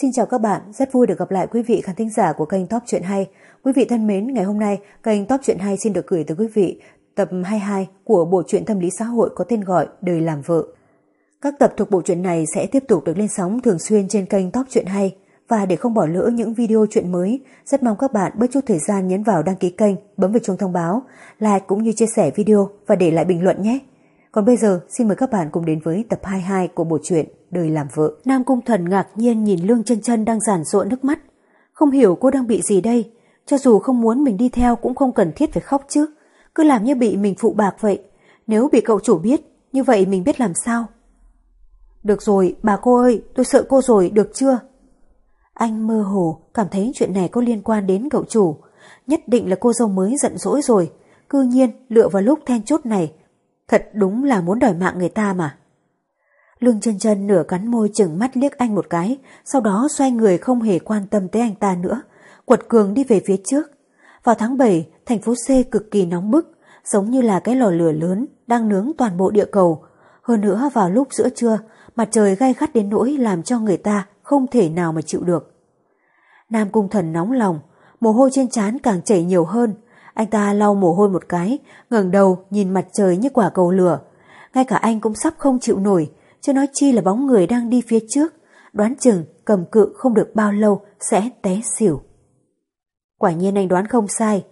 Xin chào các bạn, rất vui được gặp lại quý vị khán thính giả của kênh Top Chuyện Hay. Quý vị thân mến, ngày hôm nay kênh Top Chuyện Hay xin được gửi tới quý vị tập 22 của bộ truyện tâm lý xã hội có tên gọi Đời làm vợ. Các tập thuộc bộ truyện này sẽ tiếp tục được lên sóng thường xuyên trên kênh Top Chuyện Hay và để không bỏ lỡ những video chuyện mới, rất mong các bạn bớt chút thời gian nhấn vào đăng ký kênh, bấm vào chuông thông báo, like cũng như chia sẻ video và để lại bình luận nhé. Còn bây giờ, xin mời các bạn cùng đến với tập 22 của bộ truyện Đời làm vợ. Nam Cung Thần ngạc nhiên nhìn Lương chân chân đang giản rụa nước mắt. Không hiểu cô đang bị gì đây, cho dù không muốn mình đi theo cũng không cần thiết phải khóc chứ. Cứ làm như bị mình phụ bạc vậy. Nếu bị cậu chủ biết, như vậy mình biết làm sao? Được rồi, bà cô ơi, tôi sợ cô rồi, được chưa? Anh mơ hồ cảm thấy chuyện này có liên quan đến cậu chủ. Nhất định là cô dâu mới giận dỗi rồi. Cư nhiên lựa vào lúc then chốt này Thật đúng là muốn đòi mạng người ta mà. Lương chân chân nửa cắn môi chừng mắt liếc anh một cái, sau đó xoay người không hề quan tâm tới anh ta nữa, quật cường đi về phía trước. Vào tháng 7, thành phố C cực kỳ nóng bức, giống như là cái lò lửa lớn đang nướng toàn bộ địa cầu. Hơn nữa vào lúc giữa trưa, mặt trời gai gắt đến nỗi làm cho người ta không thể nào mà chịu được. Nam cung thần nóng lòng, mồ hôi trên trán càng chảy nhiều hơn, anh ta lau mồ hôi một cái, ngẩng đầu nhìn mặt trời như quả cầu lửa. Ngay cả anh cũng sắp không chịu nổi, chứ nói chi là bóng người đang đi phía trước. Đoán chừng cầm cự không được bao lâu sẽ té xỉu. Quả nhiên anh đoán không sai.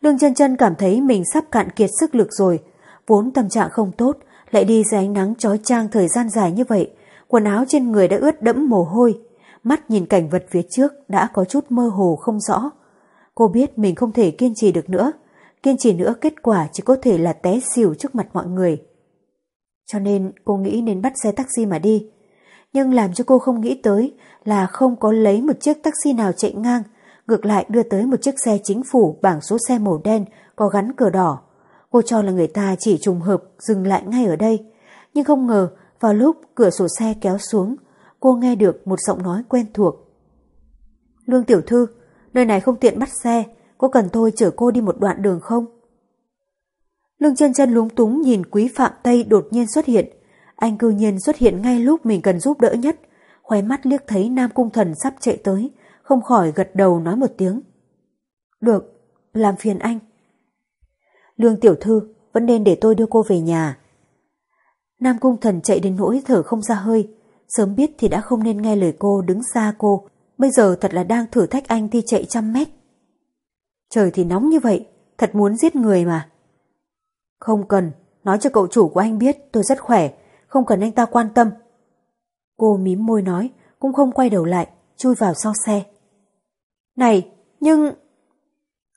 Lương chân chân cảm thấy mình sắp cạn kiệt sức lực rồi. Vốn tâm trạng không tốt, lại đi dưới ánh nắng trói trang thời gian dài như vậy. Quần áo trên người đã ướt đẫm mồ hôi. Mắt nhìn cảnh vật phía trước đã có chút mơ hồ không rõ. Cô biết mình không thể kiên trì được nữa. Kiên trì nữa kết quả chỉ có thể là té xỉu trước mặt mọi người. Cho nên cô nghĩ nên bắt xe taxi mà đi. Nhưng làm cho cô không nghĩ tới là không có lấy một chiếc taxi nào chạy ngang, ngược lại đưa tới một chiếc xe chính phủ bảng số xe màu đen có gắn cờ đỏ. Cô cho là người ta chỉ trùng hợp dừng lại ngay ở đây. Nhưng không ngờ vào lúc cửa sổ xe kéo xuống, cô nghe được một giọng nói quen thuộc. Lương Tiểu Thư, nơi này không tiện bắt xe, có cần tôi chở cô đi một đoạn đường không? Lương chân chân lúng túng nhìn quý phạm Tây đột nhiên xuất hiện. Anh cư nhiên xuất hiện ngay lúc mình cần giúp đỡ nhất. Khóe mắt liếc thấy Nam Cung Thần sắp chạy tới, không khỏi gật đầu nói một tiếng. Được, làm phiền anh. Lương tiểu thư, vẫn nên để tôi đưa cô về nhà. Nam Cung Thần chạy đến nỗi thở không ra hơi. Sớm biết thì đã không nên nghe lời cô đứng xa cô, Bây giờ thật là đang thử thách anh thi chạy trăm mét. Trời thì nóng như vậy, thật muốn giết người mà. Không cần, nói cho cậu chủ của anh biết tôi rất khỏe, không cần anh ta quan tâm. Cô mím môi nói, cũng không quay đầu lại, chui vào sau xe. Này, nhưng...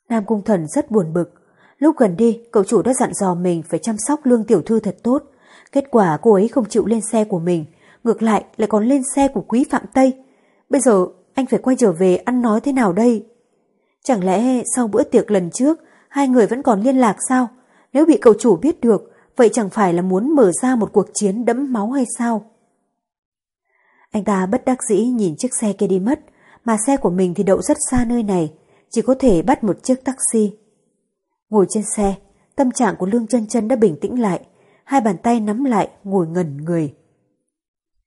Nam Cung Thần rất buồn bực. Lúc gần đi, cậu chủ đã dặn dò mình phải chăm sóc lương tiểu thư thật tốt. Kết quả cô ấy không chịu lên xe của mình, ngược lại lại còn lên xe của quý Phạm Tây. Bây giờ anh phải quay trở về ăn nói thế nào đây? Chẳng lẽ sau bữa tiệc lần trước, hai người vẫn còn liên lạc sao? Nếu bị cậu chủ biết được, vậy chẳng phải là muốn mở ra một cuộc chiến đẫm máu hay sao? Anh ta bất đắc dĩ nhìn chiếc xe kia đi mất, mà xe của mình thì đậu rất xa nơi này, chỉ có thể bắt một chiếc taxi. Ngồi trên xe, tâm trạng của Lương chân chân đã bình tĩnh lại, hai bàn tay nắm lại ngồi ngẩn người.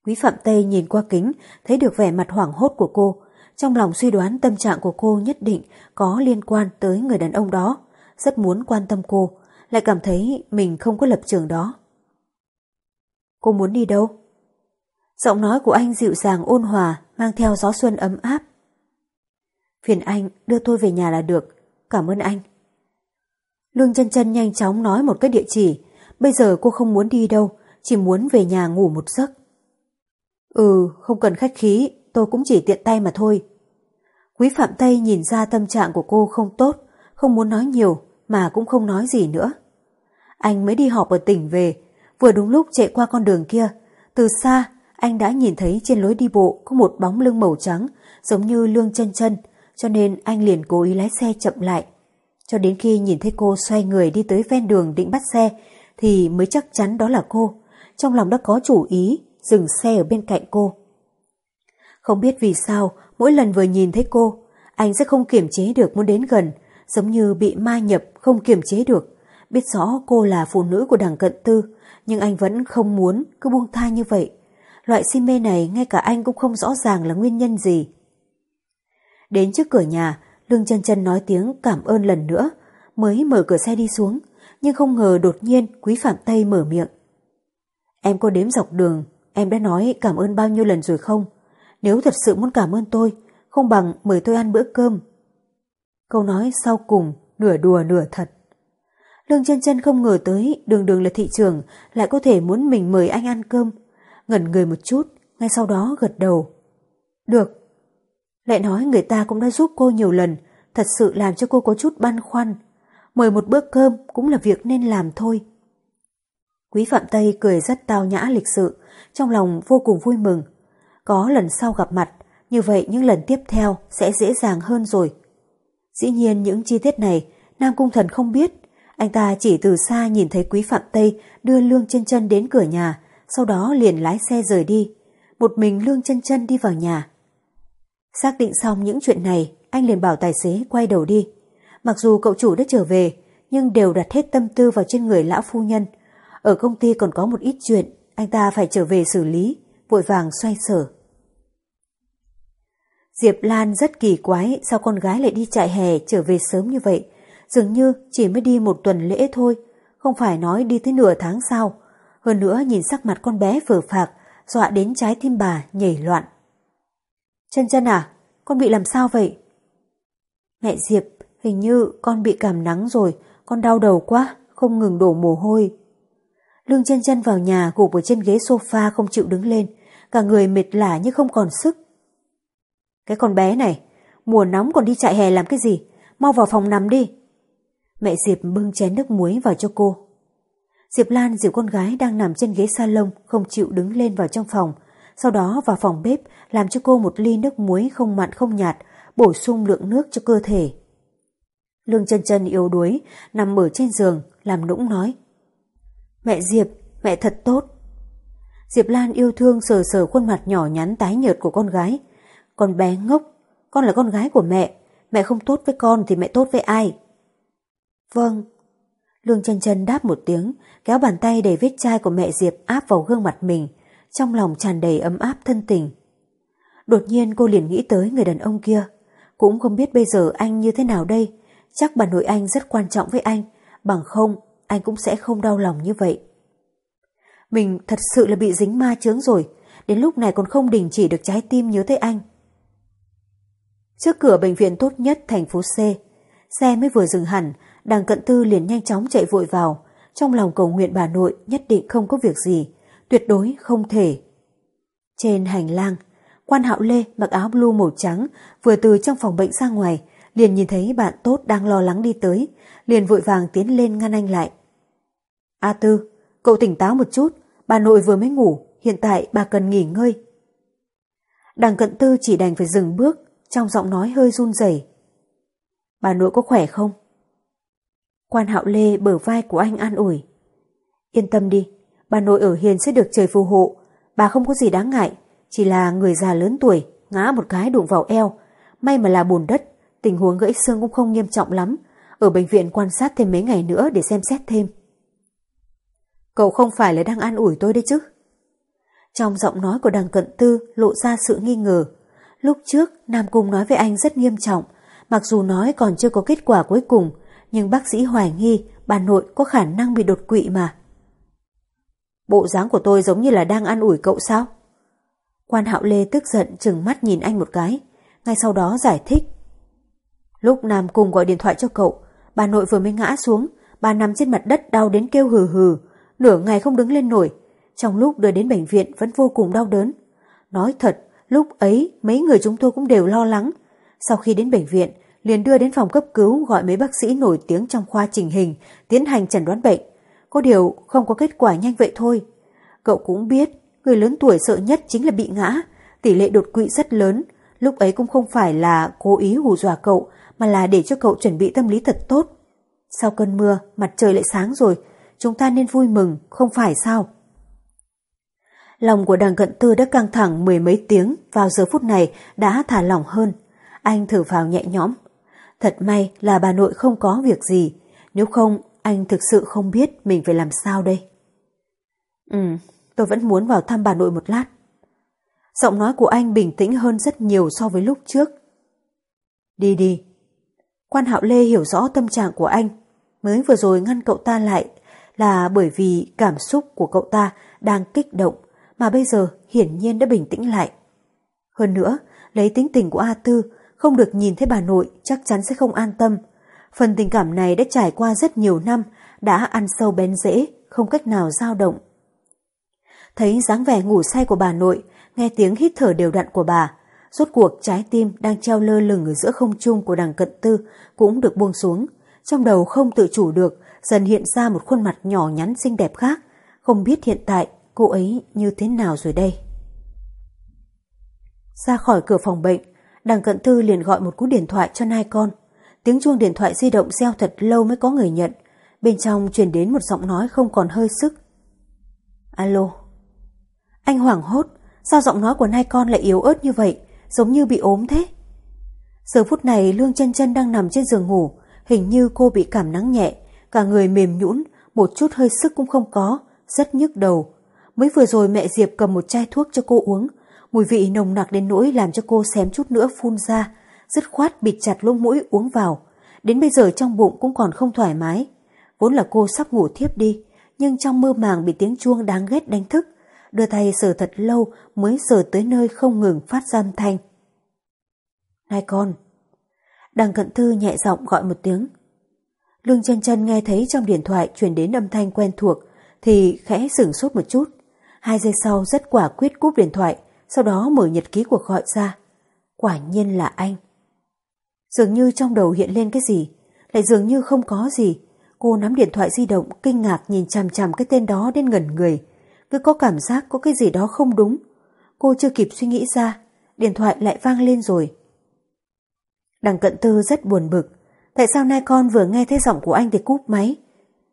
Quý Phạm Tây nhìn qua kính, thấy được vẻ mặt hoảng hốt của cô. Trong lòng suy đoán tâm trạng của cô nhất định có liên quan tới người đàn ông đó. Rất muốn quan tâm cô, lại cảm thấy mình không có lập trường đó. Cô muốn đi đâu? Giọng nói của anh dịu dàng ôn hòa, mang theo gió xuân ấm áp. Phiền anh đưa tôi về nhà là được, cảm ơn anh. Lương chân chân nhanh chóng nói một cái địa chỉ, bây giờ cô không muốn đi đâu, chỉ muốn về nhà ngủ một giấc. Ừ, không cần khách khí, tôi cũng chỉ tiện tay mà thôi. Quý Phạm Tây nhìn ra tâm trạng của cô không tốt, không muốn nói nhiều mà cũng không nói gì nữa. Anh mới đi họp ở tỉnh về, vừa đúng lúc chạy qua con đường kia. Từ xa, anh đã nhìn thấy trên lối đi bộ có một bóng lưng màu trắng, giống như lương chân chân, cho nên anh liền cố ý lái xe chậm lại. Cho đến khi nhìn thấy cô xoay người đi tới ven đường định bắt xe, thì mới chắc chắn đó là cô. Trong lòng đã có chủ ý, dừng xe ở bên cạnh cô. Không biết vì sao, mỗi lần vừa nhìn thấy cô, anh sẽ không kiềm chế được muốn đến gần, giống như bị ma nhập không kiềm chế được. Biết rõ cô là phụ nữ của đảng cận tư, nhưng anh vẫn không muốn cứ buông tha như vậy. Loại si mê này ngay cả anh cũng không rõ ràng là nguyên nhân gì. Đến trước cửa nhà, Lương chân chân nói tiếng cảm ơn lần nữa, mới mở cửa xe đi xuống, nhưng không ngờ đột nhiên Quý Phạm Tây mở miệng. Em có đếm dọc đường, em đã nói cảm ơn bao nhiêu lần rồi không? Nếu thật sự muốn cảm ơn tôi, không bằng mời tôi ăn bữa cơm. Câu nói sau cùng, nửa đùa nửa thật. Lương chân chân không ngờ tới đường đường là thị trường lại có thể muốn mình mời anh ăn cơm. Ngẩn người một chút, ngay sau đó gật đầu. Được. Lại nói người ta cũng đã giúp cô nhiều lần, thật sự làm cho cô có chút băn khoăn. Mời một bữa cơm cũng là việc nên làm thôi. Quý Phạm Tây cười rất tao nhã lịch sự, trong lòng vô cùng vui mừng. Có lần sau gặp mặt, như vậy những lần tiếp theo sẽ dễ dàng hơn rồi. Dĩ nhiên những chi tiết này Nam Cung Thần không biết, anh ta chỉ từ xa nhìn thấy Quý Phạm Tây đưa Lương chân chân đến cửa nhà, sau đó liền lái xe rời đi. Một mình Lương chân chân đi vào nhà. Xác định xong những chuyện này, anh liền bảo tài xế quay đầu đi. Mặc dù cậu chủ đã trở về, nhưng đều đặt hết tâm tư vào trên người lão phu nhân. Ở công ty còn có một ít chuyện, anh ta phải trở về xử lý, vội vàng xoay sở. Diệp Lan rất kỳ quái sao con gái lại đi chạy hè trở về sớm như vậy. Dường như chỉ mới đi một tuần lễ thôi, không phải nói đi tới nửa tháng sau. Hơn nữa nhìn sắc mặt con bé phở phạc, dọa đến trái tim bà nhảy loạn. Chân chân à, con bị làm sao vậy? Mẹ Diệp, hình như con bị cảm nắng rồi, con đau đầu quá, không ngừng đổ mồ hôi. Lương chân chân vào nhà gục ở trên ghế sofa không chịu đứng lên, cả người mệt lả như không còn sức. Cái con bé này, mùa nóng còn đi chạy hè làm cái gì? Mau vào phòng nằm đi. Mẹ Diệp bưng chén nước muối vào cho cô. Diệp Lan dìu con gái đang nằm trên ghế salon không chịu đứng lên vào trong phòng, sau đó vào phòng bếp làm cho cô một ly nước muối không mặn không nhạt, bổ sung lượng nước cho cơ thể. Lương chân chân yếu đuối, nằm ở trên giường, làm nũng nói. Mẹ Diệp, mẹ thật tốt. Diệp Lan yêu thương sờ sờ khuôn mặt nhỏ nhắn tái nhợt của con gái. Con bé ngốc, con là con gái của mẹ, mẹ không tốt với con thì mẹ tốt với ai? Vâng. Lương chân chân đáp một tiếng, kéo bàn tay đầy vết chai của mẹ Diệp áp vào gương mặt mình, trong lòng tràn đầy ấm áp thân tình. Đột nhiên cô liền nghĩ tới người đàn ông kia, cũng không biết bây giờ anh như thế nào đây, chắc bà nội anh rất quan trọng với anh, bằng không anh cũng sẽ không đau lòng như vậy. Mình thật sự là bị dính ma chướng rồi, đến lúc này còn không đình chỉ được trái tim nhớ tới anh. Trước cửa bệnh viện tốt nhất thành phố C, xe mới vừa dừng hẳn, đằng cận tư liền nhanh chóng chạy vội vào, trong lòng cầu nguyện bà nội nhất định không có việc gì, tuyệt đối không thể. Trên hành lang, quan hạo lê mặc áo blue màu trắng vừa từ trong phòng bệnh ra ngoài, liền nhìn thấy bạn tốt đang lo lắng đi tới, liền vội vàng tiến lên ngăn anh lại. A Tư, cậu tỉnh táo một chút, bà nội vừa mới ngủ, hiện tại bà cần nghỉ ngơi. Đằng cận tư chỉ đành phải dừng bước, trong giọng nói hơi run rẩy. Bà nội có khỏe không? Quan hạo lê bờ vai của anh an ủi. Yên tâm đi, bà nội ở hiền sẽ được trời phù hộ, bà không có gì đáng ngại, chỉ là người già lớn tuổi, ngã một cái đụng vào eo, may mà là bùn đất, tình huống gãy xương cũng không nghiêm trọng lắm, ở bệnh viện quan sát thêm mấy ngày nữa để xem xét thêm. Cậu không phải là đang an ủi tôi đấy chứ? Trong giọng nói của đằng cận tư lộ ra sự nghi ngờ. Lúc trước Nam Cung nói với anh rất nghiêm trọng, mặc dù nói còn chưa có kết quả cuối cùng, nhưng bác sĩ hoài nghi bà nội có khả năng bị đột quỵ mà. Bộ dáng của tôi giống như là đang an ủi cậu sao? Quan hạo lê tức giận chừng mắt nhìn anh một cái, ngay sau đó giải thích. Lúc Nam Cung gọi điện thoại cho cậu, bà nội vừa mới ngã xuống, bà nằm trên mặt đất đau đến kêu hừ hừ, nửa ngày không đứng lên nổi. Trong lúc đưa đến bệnh viện vẫn vô cùng đau đớn. Nói thật, lúc ấy mấy người chúng tôi cũng đều lo lắng. Sau khi đến bệnh viện, liền đưa đến phòng cấp cứu gọi mấy bác sĩ nổi tiếng trong khoa trình hình tiến hành chẩn đoán bệnh. Có điều không có kết quả nhanh vậy thôi. Cậu cũng biết, người lớn tuổi sợ nhất chính là bị ngã, tỷ lệ đột quỵ rất lớn. Lúc ấy cũng không phải là cố ý hù dọa cậu, mà là để cho cậu chuẩn bị tâm lý thật tốt. Sau cơn mưa, mặt trời lại sáng rồi, chúng ta nên vui mừng, không phải sao? Lòng của đằng cận tư đã căng thẳng mười mấy tiếng, vào giờ phút này đã thả lỏng hơn. Anh thở vào nhẹ nhõm. Thật may là bà nội không có việc gì, nếu không anh thực sự không biết mình phải làm sao đây. Ừ, tôi vẫn muốn vào thăm bà nội một lát. Giọng nói của anh bình tĩnh hơn rất nhiều so với lúc trước. Đi đi. Quan Hạo Lê hiểu rõ tâm trạng của anh. Mới vừa rồi ngăn cậu ta lại là bởi vì cảm xúc của cậu ta đang kích động mà bây giờ hiển nhiên đã bình tĩnh lại. Hơn nữa, lấy tính tình của A Tư, không được nhìn thấy bà nội chắc chắn sẽ không an tâm. Phần tình cảm này đã trải qua rất nhiều năm, đã ăn sâu bén rễ, không cách nào dao động. Thấy dáng vẻ ngủ say của bà nội, nghe tiếng hít thở đều đặn của bà, rốt cuộc trái tim đang treo lơ lửng ở giữa không trung của đằng cận tư cũng được buông xuống. Trong đầu không tự chủ được, dần hiện ra một khuôn mặt nhỏ nhắn xinh đẹp khác, không biết hiện tại cô ấy như thế nào rồi đây. Ra khỏi cửa phòng bệnh, đằng cận thư liền gọi một cú điện thoại cho nai con. Tiếng chuông điện thoại di động reo thật lâu mới có người nhận. Bên trong truyền đến một giọng nói không còn hơi sức. Alo. Anh hoảng hốt, sao giọng nói của nai con lại yếu ớt như vậy, giống như bị ốm thế? Giờ phút này Lương chân chân đang nằm trên giường ngủ, hình như cô bị cảm nắng nhẹ, cả người mềm nhũn, một chút hơi sức cũng không có, rất nhức đầu. Mới vừa rồi mẹ Diệp cầm một chai thuốc cho cô uống, mùi vị nồng nặc đến nỗi làm cho cô xém chút nữa phun ra, dứt khoát bịt chặt lỗ mũi uống vào. Đến bây giờ trong bụng cũng còn không thoải mái. Vốn là cô sắp ngủ thiếp đi, nhưng trong mơ màng bị tiếng chuông đáng ghét đánh thức, đưa tay sờ thật lâu mới sờ tới nơi không ngừng phát ra âm thanh. Này con! Đằng cận thư nhẹ giọng gọi một tiếng. Lương chân chân nghe thấy trong điện thoại truyền đến âm thanh quen thuộc thì khẽ sửng sốt một chút. Hai giây sau rất quả quyết cúp điện thoại, sau đó mở nhật ký cuộc gọi ra. Quả nhiên là anh. Dường như trong đầu hiện lên cái gì, lại dường như không có gì. Cô nắm điện thoại di động kinh ngạc nhìn chằm chằm cái tên đó đến ngẩn người. Cứ có cảm giác có cái gì đó không đúng. Cô chưa kịp suy nghĩ ra, điện thoại lại vang lên rồi. Đằng cận tư rất buồn bực. Tại sao nay con vừa nghe thấy giọng của anh thì cúp máy?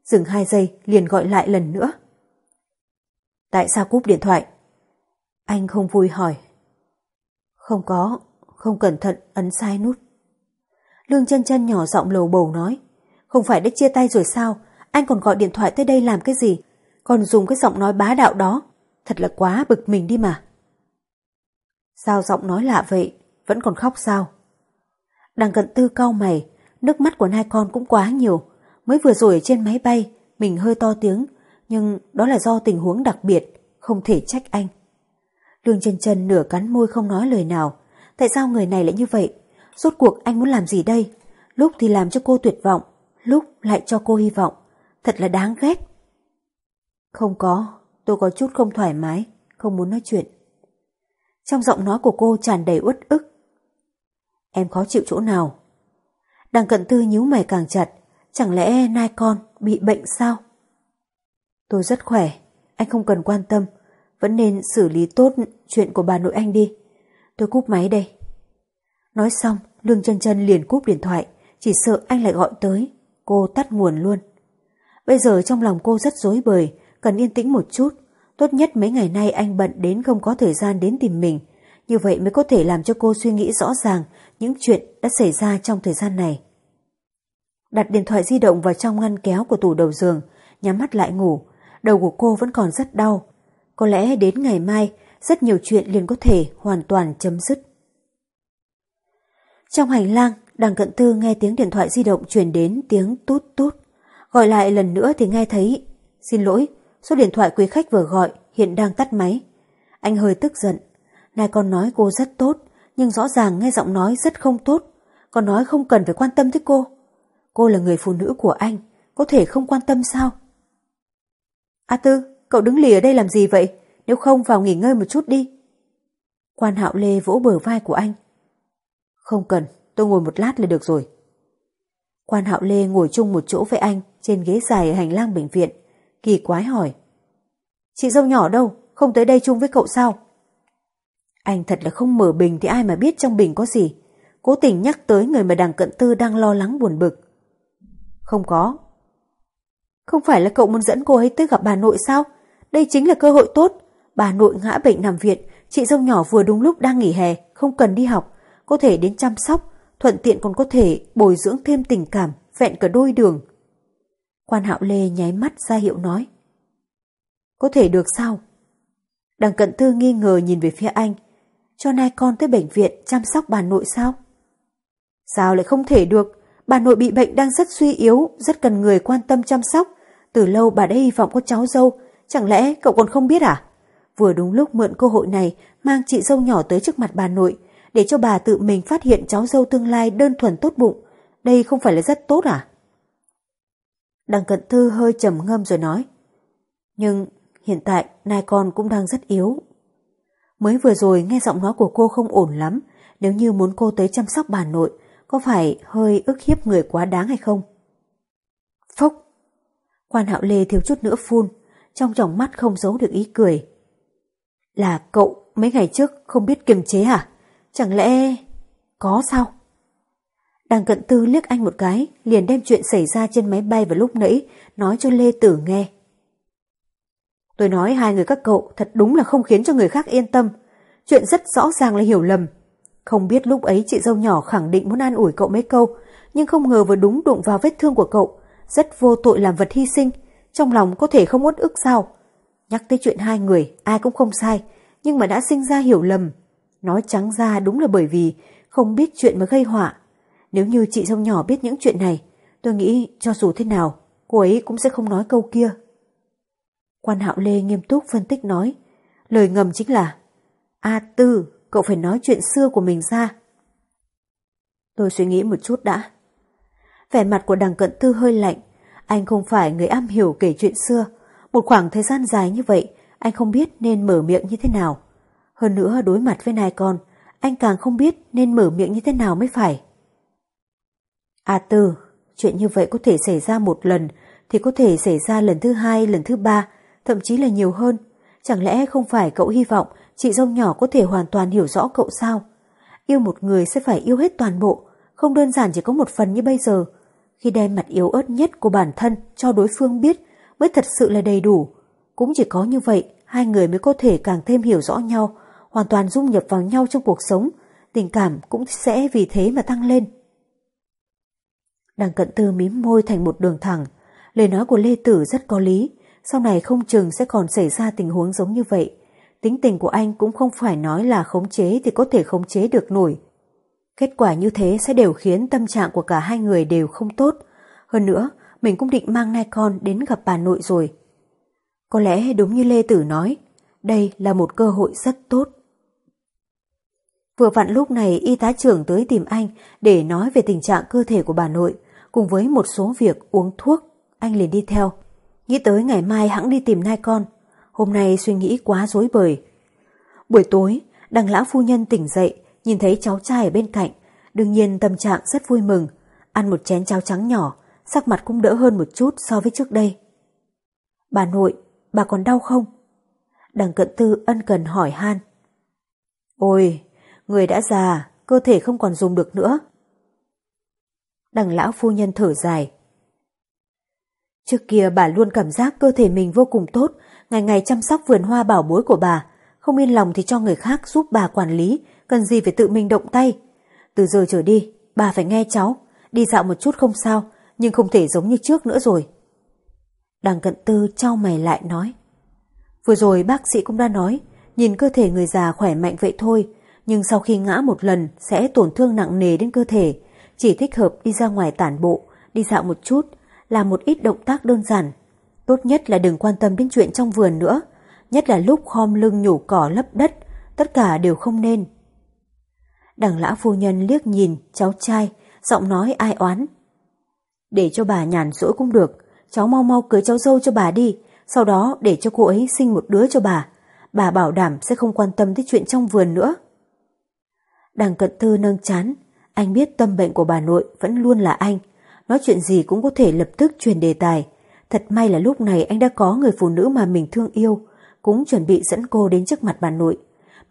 Dừng hai giây liền gọi lại lần nữa. Tại sao cúp điện thoại? Anh không vui hỏi. Không có, không cẩn thận ấn sai nút. Lương chân chân nhỏ giọng lầu bầu nói. Không phải đã chia tay rồi sao? Anh còn gọi điện thoại tới đây làm cái gì? Còn dùng cái giọng nói bá đạo đó. Thật là quá bực mình đi mà. Sao giọng nói lạ vậy? Vẫn còn khóc sao? Đằng cận tư cau mày, nước mắt của hai con cũng quá nhiều. Mới vừa rồi ở trên máy bay, mình hơi to tiếng, nhưng đó là do tình huống đặc biệt, không thể trách anh. Lương chân chân nửa cắn môi không nói lời nào. Tại sao người này lại như vậy? Rốt cuộc anh muốn làm gì đây? Lúc thì làm cho cô tuyệt vọng, lúc lại cho cô hy vọng. Thật là đáng ghét. Không có, tôi có chút không thoải mái, không muốn nói chuyện. Trong giọng nói của cô tràn đầy uất ức. Em khó chịu chỗ nào? Đằng cận tư nhíu mày càng chặt, chẳng lẽ nai con bị bệnh sao? Tôi rất khỏe, anh không cần quan tâm, vẫn nên xử lý tốt chuyện của bà nội anh đi. Tôi cúp máy đây. Nói xong, Lương chân chân liền cúp điện thoại, chỉ sợ anh lại gọi tới. Cô tắt nguồn luôn. Bây giờ trong lòng cô rất rối bời, cần yên tĩnh một chút. Tốt nhất mấy ngày nay anh bận đến không có thời gian đến tìm mình. Như vậy mới có thể làm cho cô suy nghĩ rõ ràng những chuyện đã xảy ra trong thời gian này. Đặt điện thoại di động vào trong ngăn kéo của tủ đầu giường, nhắm mắt lại ngủ. Đầu của cô vẫn còn rất đau. Có lẽ đến ngày mai, rất nhiều chuyện liền có thể hoàn toàn chấm dứt. Trong hành lang, đằng cận tư nghe tiếng điện thoại di động truyền đến tiếng tút tút. Gọi lại lần nữa thì nghe thấy, xin lỗi, số điện thoại quý khách vừa gọi hiện đang tắt máy. Anh hơi tức giận. Này con nói cô rất tốt, nhưng rõ ràng nghe giọng nói rất không tốt. Còn nói không cần phải quan tâm tới cô. Cô là người phụ nữ của anh, có thể không quan tâm sao? A Tư, cậu đứng lì ở đây làm gì vậy? Nếu không vào nghỉ ngơi một chút đi. Quan hạo lê vỗ bờ vai của anh. Không cần, tôi ngồi một lát là được rồi. Quan hạo lê ngồi chung một chỗ với anh trên ghế dài ở hành lang bệnh viện. Kỳ quái hỏi. Chị dâu nhỏ đâu? Không tới đây chung với cậu sao? Anh thật là không mở bình thì ai mà biết trong bình có gì. Cố tình nhắc tới người mà đằng cận tư đang lo lắng buồn bực. Không có. Không phải là cậu muốn dẫn cô ấy tới gặp bà nội sao? Đây chính là cơ hội tốt. Bà nội ngã bệnh nằm viện, chị dâu nhỏ vừa đúng lúc đang nghỉ hè, không cần đi học, có thể đến chăm sóc, thuận tiện còn có thể bồi dưỡng thêm tình cảm, vẹn cả đôi đường. Quan hạo lê nháy mắt ra hiệu nói. Có thể được sao? Đằng cận tư nghi ngờ nhìn về phía anh, cho nai con tới bệnh viện chăm sóc bà nội sao? Sao lại không thể được? Bà nội bị bệnh đang rất suy yếu, rất cần người quan tâm chăm sóc. Từ lâu bà đã hy vọng có cháu dâu, chẳng lẽ cậu còn không biết à? Vừa đúng lúc mượn cơ hội này mang chị dâu nhỏ tới trước mặt bà nội, để cho bà tự mình phát hiện cháu dâu tương lai đơn thuần tốt bụng. Đây không phải là rất tốt à? Đằng cận thư hơi trầm ngâm rồi nói. Nhưng hiện tại nai con cũng đang rất yếu. Mới vừa rồi nghe giọng nói của cô không ổn lắm, nếu như muốn cô tới chăm sóc bà nội, có phải hơi ức hiếp người quá đáng hay không? Phốc! Quan hạo lê thiếu chút nữa phun, trong tròng mắt không giấu được ý cười. Là cậu mấy ngày trước không biết kiềm chế à? Chẳng lẽ... Có sao? Đằng cận tư liếc anh một cái, liền đem chuyện xảy ra trên máy bay vào lúc nãy, nói cho Lê Tử nghe. Tôi nói hai người các cậu thật đúng là không khiến cho người khác yên tâm. Chuyện rất rõ ràng là hiểu lầm. Không biết lúc ấy chị dâu nhỏ khẳng định muốn an ủi cậu mấy câu, nhưng không ngờ vừa đúng đụng vào vết thương của cậu. Rất vô tội làm vật hy sinh, trong lòng có thể không uất ức sao. Nhắc tới chuyện hai người, ai cũng không sai, nhưng mà đã sinh ra hiểu lầm. Nói trắng ra đúng là bởi vì không biết chuyện mà gây họa. Nếu như chị dâu nhỏ biết những chuyện này, tôi nghĩ cho dù thế nào, cô ấy cũng sẽ không nói câu kia. Quan hạo Lê nghiêm túc phân tích nói, lời ngầm chính là A Tư, cậu phải nói chuyện xưa của mình ra. Tôi suy nghĩ một chút đã. Vẻ mặt của đằng cận tư hơi lạnh, anh không phải người am hiểu kể chuyện xưa. Một khoảng thời gian dài như vậy, anh không biết nên mở miệng như thế nào. Hơn nữa đối mặt với nai con, anh càng không biết nên mở miệng như thế nào mới phải. A Tư, chuyện như vậy có thể xảy ra một lần, thì có thể xảy ra lần thứ hai, lần thứ ba, thậm chí là nhiều hơn. Chẳng lẽ không phải cậu hy vọng chị dâu nhỏ có thể hoàn toàn hiểu rõ cậu sao? Yêu một người sẽ phải yêu hết toàn bộ, không đơn giản chỉ có một phần như bây giờ. Khi đem mặt yếu ớt nhất của bản thân cho đối phương biết mới thật sự là đầy đủ. Cũng chỉ có như vậy, hai người mới có thể càng thêm hiểu rõ nhau, hoàn toàn dung nhập vào nhau trong cuộc sống, tình cảm cũng sẽ vì thế mà tăng lên. Đằng cận tư mím môi thành một đường thẳng, lời nói của Lê Tử rất có lý, sau này không chừng sẽ còn xảy ra tình huống giống như vậy. Tính tình của anh cũng không phải nói là khống chế thì có thể khống chế được nổi. Kết quả như thế sẽ đều khiến tâm trạng của cả hai người đều không tốt. Hơn nữa, mình cũng định mang nai con đến gặp bà nội rồi. Có lẽ đúng như Lê Tử nói, đây là một cơ hội rất tốt. Vừa vặn lúc này y tá trưởng tới tìm anh để nói về tình trạng cơ thể của bà nội, cùng với một số việc uống thuốc, anh liền đi theo. Nghĩ tới ngày mai hãng đi tìm nai con, hôm nay suy nghĩ quá rối bời. Buổi tối, đằng lão phu nhân tỉnh dậy, nhìn thấy cháu trai ở bên cạnh, đương nhiên tâm trạng rất vui mừng, ăn một chén cháo trắng nhỏ, sắc mặt cũng đỡ hơn một chút so với trước đây. Bà nội, bà còn đau không? Đằng cận tư ân cần hỏi han. Ôi, người đã già, cơ thể không còn dùng được nữa. Đằng lão phu nhân thở dài. Trước kia bà luôn cảm giác cơ thể mình vô cùng tốt, ngày ngày chăm sóc vườn hoa bảo bối của bà, không yên lòng thì cho người khác giúp bà quản lý, cần gì phải tự mình động tay. Từ giờ trở đi, bà phải nghe cháu, đi dạo một chút không sao, nhưng không thể giống như trước nữa rồi. Đằng cận tư trao mày lại nói. Vừa rồi bác sĩ cũng đã nói, nhìn cơ thể người già khỏe mạnh vậy thôi, nhưng sau khi ngã một lần sẽ tổn thương nặng nề đến cơ thể, chỉ thích hợp đi ra ngoài tản bộ, đi dạo một chút, làm một ít động tác đơn giản. Tốt nhất là đừng quan tâm đến chuyện trong vườn nữa, nhất là lúc khom lưng nhổ cỏ lấp đất, tất cả đều không nên. Đằng lão phu nhân liếc nhìn cháu trai, giọng nói ai oán. Để cho bà nhàn rỗi cũng được, cháu mau mau cưới cháu dâu cho bà đi, sau đó để cho cô ấy sinh một đứa cho bà. Bà bảo đảm sẽ không quan tâm tới chuyện trong vườn nữa. Đằng cận thư nâng chán, anh biết tâm bệnh của bà nội vẫn luôn là anh. Nói chuyện gì cũng có thể lập tức truyền đề tài. Thật may là lúc này anh đã có người phụ nữ mà mình thương yêu, cũng chuẩn bị dẫn cô đến trước mặt bà nội.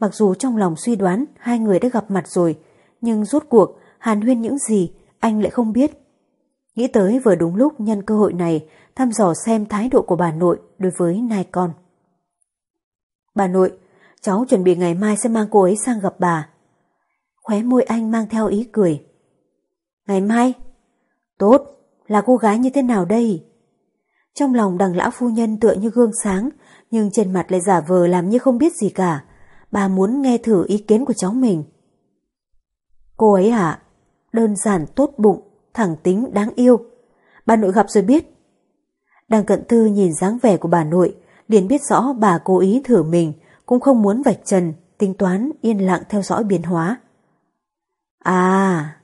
Mặc dù trong lòng suy đoán hai người đã gặp mặt rồi, nhưng rốt cuộc hàn huyên những gì anh lại không biết. Nghĩ tới vừa đúng lúc nhân cơ hội này thăm dò xem thái độ của bà nội đối với nai con. Bà nội, cháu chuẩn bị ngày mai sẽ mang cô ấy sang gặp bà. Khóe môi anh mang theo ý cười. Ngày mai? Tốt, là cô gái như thế nào đây? Trong lòng đằng lão phu nhân tựa như gương sáng, nhưng trên mặt lại giả vờ làm như không biết gì cả. Bà muốn nghe thử ý kiến của cháu mình. Cô ấy à, đơn giản tốt bụng, thẳng tính đáng yêu. Bà nội gặp rồi biết. Đằng cận tư nhìn dáng vẻ của bà nội, liền biết rõ bà cố ý thử mình, cũng không muốn vạch trần, tính toán, yên lặng theo dõi biến hóa. À,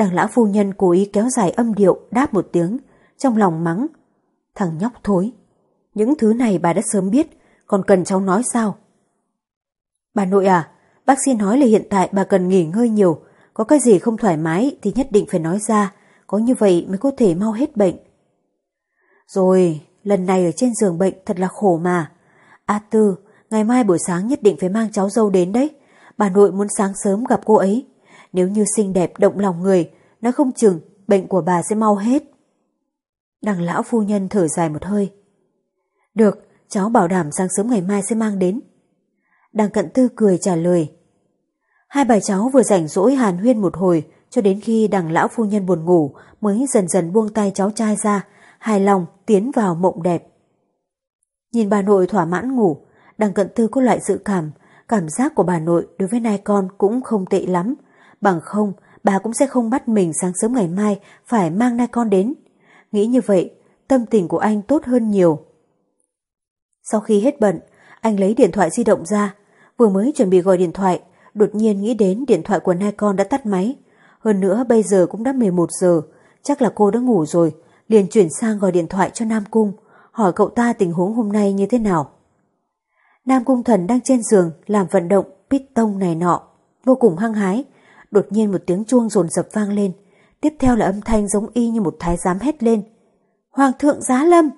đằng lão phu nhân cố ý kéo dài âm điệu đáp một tiếng, trong lòng mắng. Thằng nhóc thối, những thứ này bà đã sớm biết, còn cần cháu nói sao? Bà nội à, bác sĩ nói là hiện tại bà cần nghỉ ngơi nhiều, có cái gì không thoải mái thì nhất định phải nói ra, có như vậy mới có thể mau hết bệnh. Rồi, lần này ở trên giường bệnh thật là khổ mà. A Tư, ngày mai buổi sáng nhất định phải mang cháu dâu đến đấy. Bà nội muốn sáng sớm gặp cô ấy. Nếu như xinh đẹp động lòng người, nó không chừng bệnh của bà sẽ mau hết. Đằng lão phu nhân thở dài một hơi. Được, cháu bảo đảm sáng sớm ngày mai sẽ mang đến. Đằng cận tư cười trả lời. Hai bà cháu vừa rảnh rỗi hàn huyên một hồi cho đến khi đằng lão phu nhân buồn ngủ mới dần dần buông tay cháu trai ra, hài lòng tiến vào mộng đẹp. Nhìn bà nội thỏa mãn ngủ, đằng cận tư có loại dự cảm, cảm giác của bà nội đối với nai con cũng không tệ lắm. Bằng không, bà cũng sẽ không bắt mình sáng sớm ngày mai phải mang nai con đến. Nghĩ như vậy, tâm tình của anh tốt hơn nhiều. Sau khi hết bận, anh lấy điện thoại di động ra, vừa mới chuẩn bị gọi điện thoại, đột nhiên nghĩ đến điện thoại của nai con đã tắt máy. Hơn nữa bây giờ cũng đã 11 giờ, chắc là cô đã ngủ rồi, liền chuyển sang gọi điện thoại cho Nam Cung, hỏi cậu ta tình huống hôm nay như thế nào. Nam Cung Thần đang trên giường làm vận động pít tông này nọ, vô cùng hăng hái. Đột nhiên một tiếng chuông rồn rập vang lên, tiếp theo là âm thanh giống y như một thái giám hét lên. Hoàng thượng giá lâm!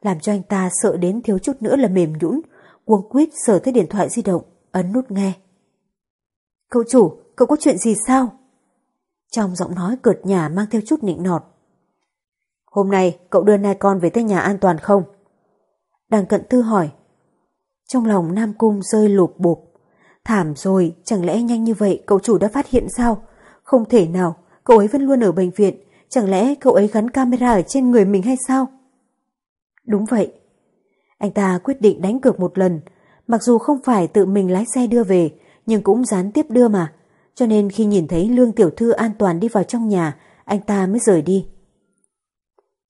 Làm cho anh ta sợ đến thiếu chút nữa là mềm nhũn, cuống quýt sờ tới điện thoại di động, ấn nút nghe. Cậu chủ, cậu có chuyện gì sao? Trong giọng nói cợt nhả mang theo chút nịnh nọt. Hôm nay cậu đưa nai con về tới nhà an toàn không? Đằng cận tư hỏi. Trong lòng Nam Cung rơi lụp bộp. Thảm rồi, chẳng lẽ nhanh như vậy cậu chủ đã phát hiện sao? Không thể nào, cậu ấy vẫn luôn ở bệnh viện. Chẳng lẽ cậu ấy gắn camera ở trên người mình hay sao? Đúng vậy. Anh ta quyết định đánh cược một lần. Mặc dù không phải tự mình lái xe đưa về, nhưng cũng gián tiếp đưa mà. Cho nên khi nhìn thấy Lương Tiểu Thư an toàn đi vào trong nhà, anh ta mới rời đi.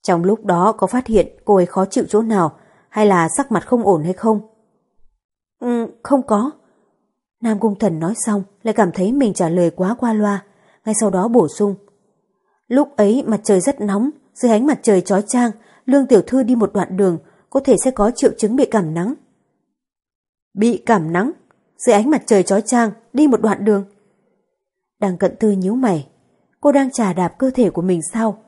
Trong lúc đó có phát hiện cô ấy khó chịu chỗ nào hay là sắc mặt không ổn hay không? Ừ, không có. Nam Cung Thần nói xong lại cảm thấy mình trả lời quá qua loa, ngay sau đó bổ sung. Lúc ấy mặt trời rất nóng, dưới ánh mặt trời chói chang, Lương Tiểu Thư đi một đoạn đường, có thể sẽ có triệu chứng bị cảm nắng. Bị cảm nắng? Dưới ánh mặt trời chói chang, đi một đoạn đường. Đang cận tư nhíu mày. Cô đang trà đạp cơ thể của mình sao?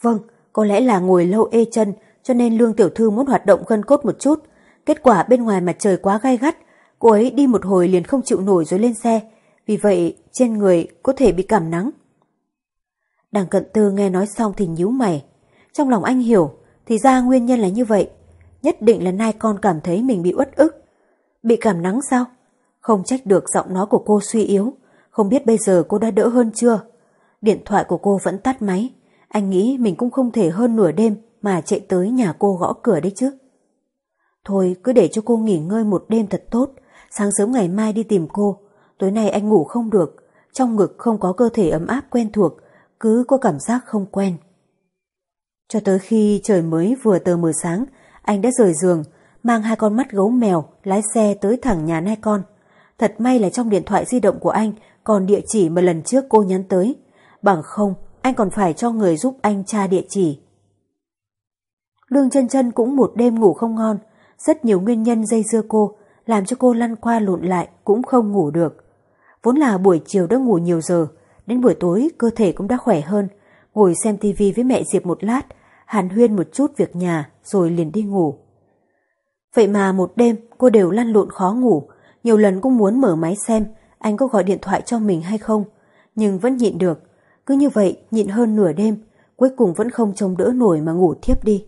Vâng, có lẽ là ngồi lâu ê chân cho nên Lương Tiểu Thư muốn hoạt động gân cốt một chút. Kết quả bên ngoài mặt trời quá gai gắt, cô ấy đi một hồi liền không chịu nổi rồi lên xe. Vì vậy trên người có thể bị cảm nắng. Đằng cận tư nghe nói xong thì nhíu mày. Trong lòng anh hiểu, thì ra nguyên nhân là như vậy. Nhất định là nai con cảm thấy mình bị uất ức. Bị cảm nắng sao? Không trách được giọng nói của cô suy yếu. Không biết bây giờ cô đã đỡ hơn chưa? Điện thoại của cô vẫn tắt máy. Anh nghĩ mình cũng không thể hơn nửa đêm mà chạy tới nhà cô gõ cửa đấy chứ. Thôi cứ để cho cô nghỉ ngơi một đêm thật tốt, sáng sớm ngày mai đi tìm cô. Tối nay anh ngủ không được, trong ngực không có cơ thể ấm áp quen thuộc, cứ có cảm giác không quen. Cho tới khi trời mới vừa tờ mờ sáng, anh đã rời giường, mang hai con mắt gấu mèo, lái xe tới thẳng nhà nai con. Thật may là trong điện thoại di động của anh còn địa chỉ mà lần trước cô nhắn tới. Bằng không, anh còn phải cho người giúp anh tra địa chỉ. Lương chân chân cũng một đêm ngủ không ngon, rất nhiều nguyên nhân dây dưa cô, làm cho cô lăn qua lộn lại cũng không ngủ được. Vốn là buổi chiều đã ngủ nhiều giờ, đến buổi tối cơ thể cũng đã khỏe hơn, ngồi xem tivi với mẹ Diệp một lát, hàn huyên một chút việc nhà rồi liền đi ngủ. Vậy mà một đêm cô đều lăn lộn khó ngủ, nhiều lần cũng muốn mở máy xem anh có gọi điện thoại cho mình hay không, nhưng vẫn nhịn được. Cứ như vậy nhịn hơn nửa đêm, cuối cùng vẫn không trông đỡ nổi mà ngủ thiếp đi.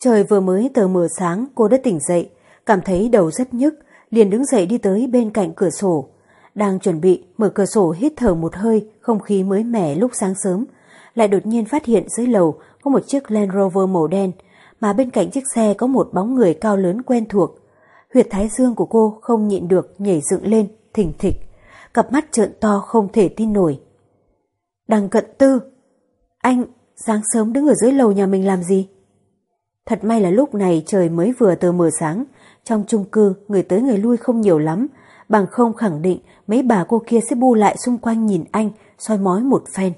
Trời vừa mới tờ mờ sáng cô đã tỉnh dậy, cảm thấy đầu rất nhức, liền đứng dậy đi tới bên cạnh cửa sổ. Đang chuẩn bị mở cửa sổ hít thở một hơi không khí mới mẻ lúc sáng sớm, lại đột nhiên phát hiện dưới lầu có một chiếc Land Rover màu đen, mà bên cạnh chiếc xe có một bóng người cao lớn quen thuộc. Huyệt thái dương của cô không nhịn được nhảy dựng lên, thỉnh thịch. Cặp mắt trợn to không thể tin nổi. Đằng cận tư, anh sáng sớm đứng ở dưới lầu nhà mình làm gì? Thật may là lúc này trời mới vừa tờ mờ sáng, trong chung cư người tới người lui không nhiều lắm, bằng không khẳng định mấy bà cô kia sẽ bu lại xung quanh nhìn anh, soi mói một phen.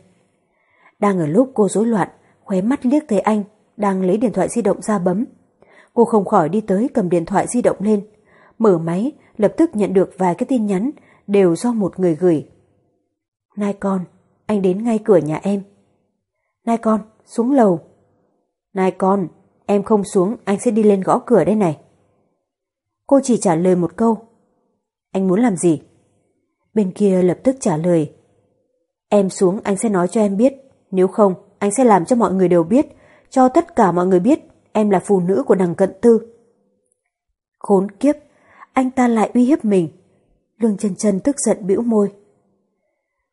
Đang ở lúc cô rối loạn, khóe mắt liếc thấy anh, đang lấy điện thoại di động ra bấm. Cô không khỏi đi tới cầm điện thoại di động lên, mở máy, lập tức nhận được vài cái tin nhắn, đều do một người gửi. Nai con, anh đến ngay cửa nhà em. Nai con, xuống lầu. Nai con, em không xuống, anh sẽ đi lên gõ cửa đây này. Cô chỉ trả lời một câu. Anh muốn làm gì? Bên kia lập tức trả lời. Em xuống anh sẽ nói cho em biết, nếu không anh sẽ làm cho mọi người đều biết, cho tất cả mọi người biết em là phụ nữ của đằng cận tư. Khốn kiếp, anh ta lại uy hiếp mình. Lương chân chân tức giận bĩu môi.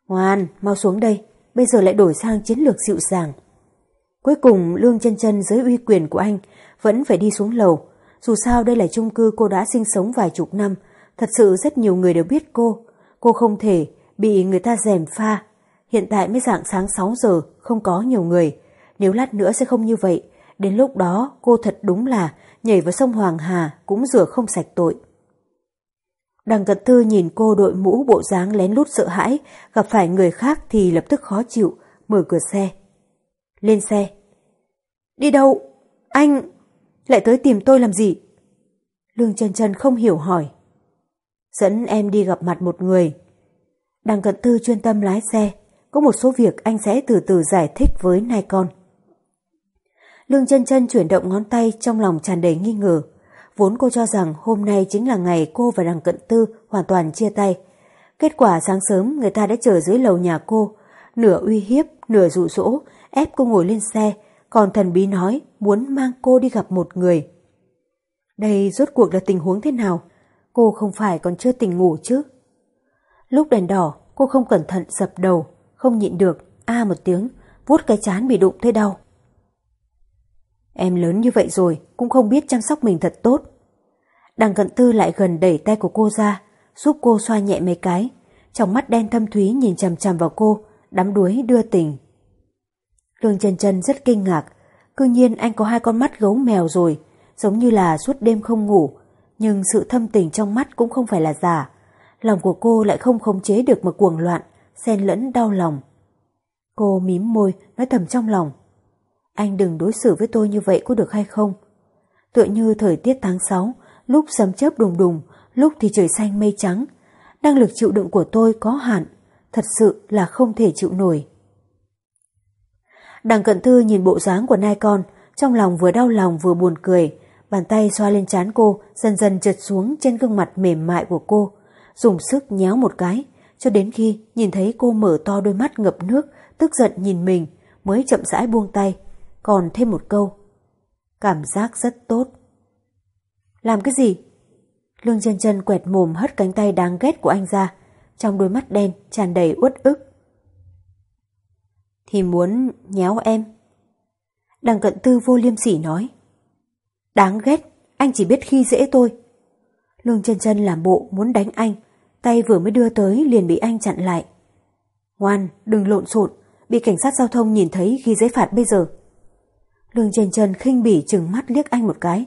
Ngoan, mau xuống đây, bây giờ lại đổi sang chiến lược dịu dàng. Cuối cùng Lương chân chân dưới uy quyền của anh vẫn phải đi xuống lầu. Dù sao đây là chung cư cô đã sinh sống vài chục năm, thật sự rất nhiều người đều biết cô. Cô không thể bị người ta rèm pha. Hiện tại mới dạng sáng 6 giờ, không có nhiều người. Nếu lát nữa sẽ không như vậy, đến lúc đó cô thật đúng là nhảy vào sông Hoàng Hà cũng rửa không sạch tội. Đằng cận tư nhìn cô đội mũ bộ dáng lén lút sợ hãi, gặp phải người khác thì lập tức khó chịu, mở cửa xe. Lên xe. Đi đâu? Anh... Lại tới tìm tôi làm gì? Lương chân chân không hiểu hỏi. Dẫn em đi gặp mặt một người. Đằng cận tư chuyên tâm lái xe, có một số việc anh sẽ từ từ giải thích với nai con. Lương chân chân chuyển động ngón tay trong lòng tràn đầy nghi ngờ. Vốn cô cho rằng hôm nay chính là ngày cô và đằng cận tư hoàn toàn chia tay. Kết quả sáng sớm người ta đã chờ dưới lầu nhà cô, nửa uy hiếp, nửa dụ dỗ, ép cô ngồi lên xe, còn thần bí nói muốn mang cô đi gặp một người. Đây rốt cuộc là tình huống thế nào? Cô không phải còn chưa tỉnh ngủ chứ? Lúc đèn đỏ, cô không cẩn thận dập đầu, không nhịn được, a một tiếng, vuốt cái chán bị đụng thấy đau. Em lớn như vậy rồi, cũng không biết chăm sóc mình thật tốt. Đằng cận tư lại gần đẩy tay của cô ra, giúp cô xoa nhẹ mấy cái, trong mắt đen thâm thúy nhìn chằm chằm vào cô, đắm đuối đưa tình. Lương Trần Trần rất kinh ngạc, cư nhiên anh có hai con mắt gấu mèo rồi, giống như là suốt đêm không ngủ, nhưng sự thâm tình trong mắt cũng không phải là giả. Lòng của cô lại không khống chế được mà cuồng loạn, xen lẫn đau lòng. Cô mím môi, nói thầm trong lòng. Anh đừng đối xử với tôi như vậy có được hay không? Tựa như thời tiết tháng 6, lúc sấm chớp đùng đùng, lúc thì trời xanh mây trắng. Năng lực chịu đựng của tôi có hạn, thật sự là không thể chịu nổi. Đằng cận thư nhìn bộ dáng của nai con, trong lòng vừa đau lòng vừa buồn cười, bàn tay xoa lên trán cô, dần dần trượt xuống trên gương mặt mềm mại của cô, dùng sức nhéo một cái, cho đến khi nhìn thấy cô mở to đôi mắt ngập nước, tức giận nhìn mình, mới chậm rãi buông tay, còn thêm một câu. Cảm giác rất tốt. Làm cái gì? Lương chân chân quẹt mồm hất cánh tay đáng ghét của anh ra, trong đôi mắt đen tràn đầy uất ức. Thì muốn nhéo em. Đằng cận tư vô liêm sỉ nói. Đáng ghét, anh chỉ biết khi dễ tôi. Lương chân chân làm bộ muốn đánh anh, tay vừa mới đưa tới liền bị anh chặn lại. Ngoan, đừng lộn xộn, bị cảnh sát giao thông nhìn thấy khi giấy phạt bây giờ. Lương chân chân khinh bỉ chừng mắt liếc anh một cái.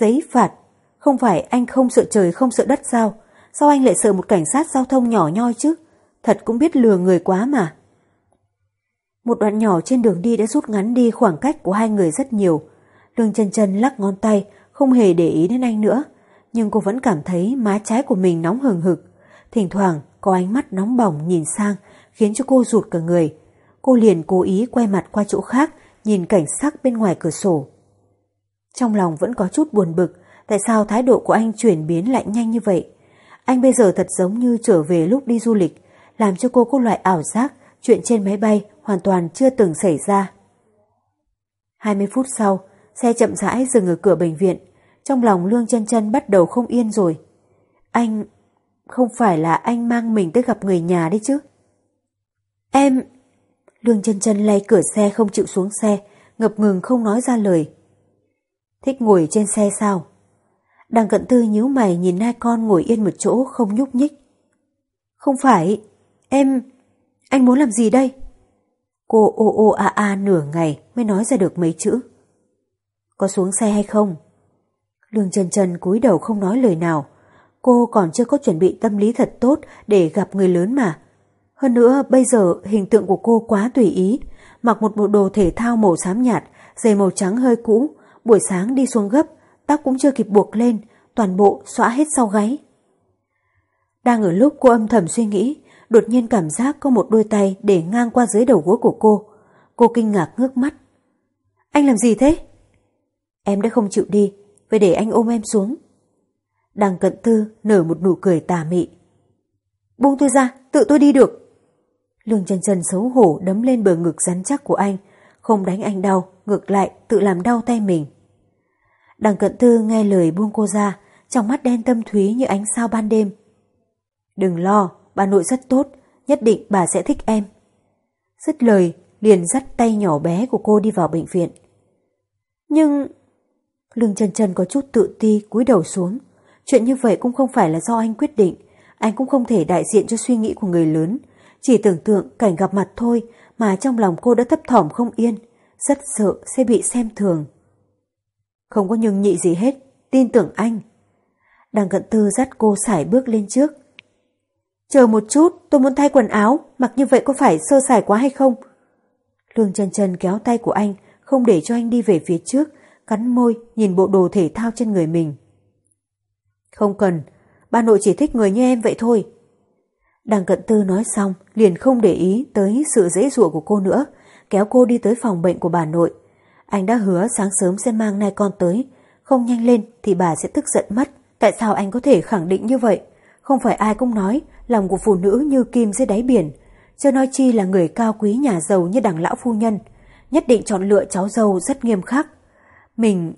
Giấy phạt, không phải anh không sợ trời không sợ đất sao? Sao anh lại sợ một cảnh sát giao thông nhỏ nhoi chứ? Thật cũng biết lừa người quá mà. Một đoạn nhỏ trên đường đi đã rút ngắn đi khoảng cách của hai người rất nhiều. Lương chân chân lắc ngón tay, không hề để ý đến anh nữa. Nhưng cô vẫn cảm thấy má trái của mình nóng hừng hực. Thỉnh thoảng có ánh mắt nóng bỏng nhìn sang, khiến cho cô rụt cả người. Cô liền cố ý quay mặt qua chỗ khác, nhìn cảnh sắc bên ngoài cửa sổ. Trong lòng vẫn có chút buồn bực, tại sao thái độ của anh chuyển biến lại nhanh như vậy? Anh bây giờ thật giống như trở về lúc đi du lịch, làm cho cô có loại ảo giác chuyện trên máy bay hoàn toàn chưa từng xảy ra. 20 phút sau, xe chậm rãi dừng ở cửa bệnh viện, trong lòng Lương chân chân bắt đầu không yên rồi. Anh... không phải là anh mang mình tới gặp người nhà đấy chứ? Em... Lương chân chân lay cửa xe không chịu xuống xe, ngập ngừng không nói ra lời. Thích ngồi trên xe sao? Đằng cận tư nhíu mày nhìn hai con ngồi yên một chỗ không nhúc nhích. Không phải, em... Anh muốn làm gì đây? Cô ô ô a a nửa ngày mới nói ra được mấy chữ. Có xuống xe hay không? Lương Trần Trần cúi đầu không nói lời nào. Cô còn chưa có chuẩn bị tâm lý thật tốt để gặp người lớn mà. Hơn nữa bây giờ hình tượng của cô quá tùy ý. Mặc một bộ đồ thể thao màu xám nhạt, giày màu trắng hơi cũ. Buổi sáng đi xuống gấp, tóc cũng chưa kịp buộc lên, toàn bộ xóa hết sau gáy. Đang ở lúc cô âm thầm suy nghĩ, đột nhiên cảm giác có một đôi tay để ngang qua dưới đầu gối của cô. Cô kinh ngạc ngước mắt. Anh làm gì thế? Em đã không chịu đi, phải để anh ôm em xuống. Đằng cận tư nở một nụ cười tà mị. Buông tôi ra, tự tôi đi được. Lương chân chân xấu hổ đấm lên bờ ngực rắn chắc của anh, không đánh anh đau, ngược lại tự làm đau tay mình. Đằng cận tư nghe lời buông cô ra, trong mắt đen tâm thúy như ánh sao ban đêm. Đừng lo, bà nội rất tốt, nhất định bà sẽ thích em. Dứt lời, liền dắt tay nhỏ bé của cô đi vào bệnh viện. Nhưng... Lương chân chân có chút tự ti cúi đầu xuống. Chuyện như vậy cũng không phải là do anh quyết định. Anh cũng không thể đại diện cho suy nghĩ của người lớn. Chỉ tưởng tượng cảnh gặp mặt thôi mà trong lòng cô đã thấp thỏm không yên. Rất sợ sẽ bị xem thường. Không có nhường nhị gì hết, tin tưởng anh. Đằng cận tư dắt cô sải bước lên trước. Chờ một chút, tôi muốn thay quần áo, mặc như vậy có phải sơ sài quá hay không? Lương trần trần kéo tay của anh, không để cho anh đi về phía trước, cắn môi nhìn bộ đồ thể thao trên người mình. Không cần, bà nội chỉ thích người như em vậy thôi. Đằng cận tư nói xong, liền không để ý tới sự dễ dụa của cô nữa, kéo cô đi tới phòng bệnh của bà nội. Anh đã hứa sáng sớm sẽ mang nai con tới, không nhanh lên thì bà sẽ tức giận mất. Tại sao anh có thể khẳng định như vậy? Không phải ai cũng nói lòng của phụ nữ như kim dưới đáy biển, chưa nói chi là người cao quý nhà giàu như đằng lão phu nhân, nhất định chọn lựa cháu dâu rất nghiêm khắc. Mình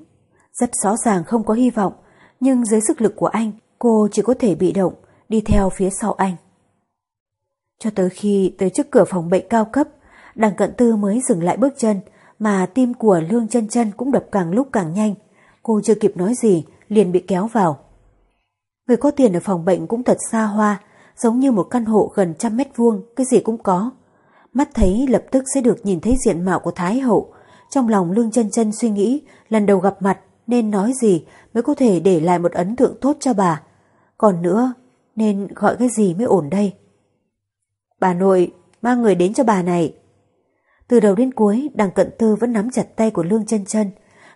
rất rõ ràng không có hy vọng, nhưng dưới sức lực của anh, cô chỉ có thể bị động, đi theo phía sau anh. Cho tới khi tới trước cửa phòng bệnh cao cấp, đằng cận tư mới dừng lại bước chân, mà tim của Lương chân chân cũng đập càng lúc càng nhanh. Cô chưa kịp nói gì, liền bị kéo vào. Người có tiền ở phòng bệnh cũng thật xa hoa, giống như một căn hộ gần trăm mét vuông, cái gì cũng có. Mắt thấy lập tức sẽ được nhìn thấy diện mạo của Thái Hậu. Trong lòng Lương chân chân suy nghĩ, lần đầu gặp mặt nên nói gì mới có thể để lại một ấn tượng tốt cho bà. Còn nữa, nên gọi cái gì mới ổn đây? Bà nội, mang người đến cho bà này. Từ đầu đến cuối, đằng cận tư vẫn nắm chặt tay của Lương chân chân,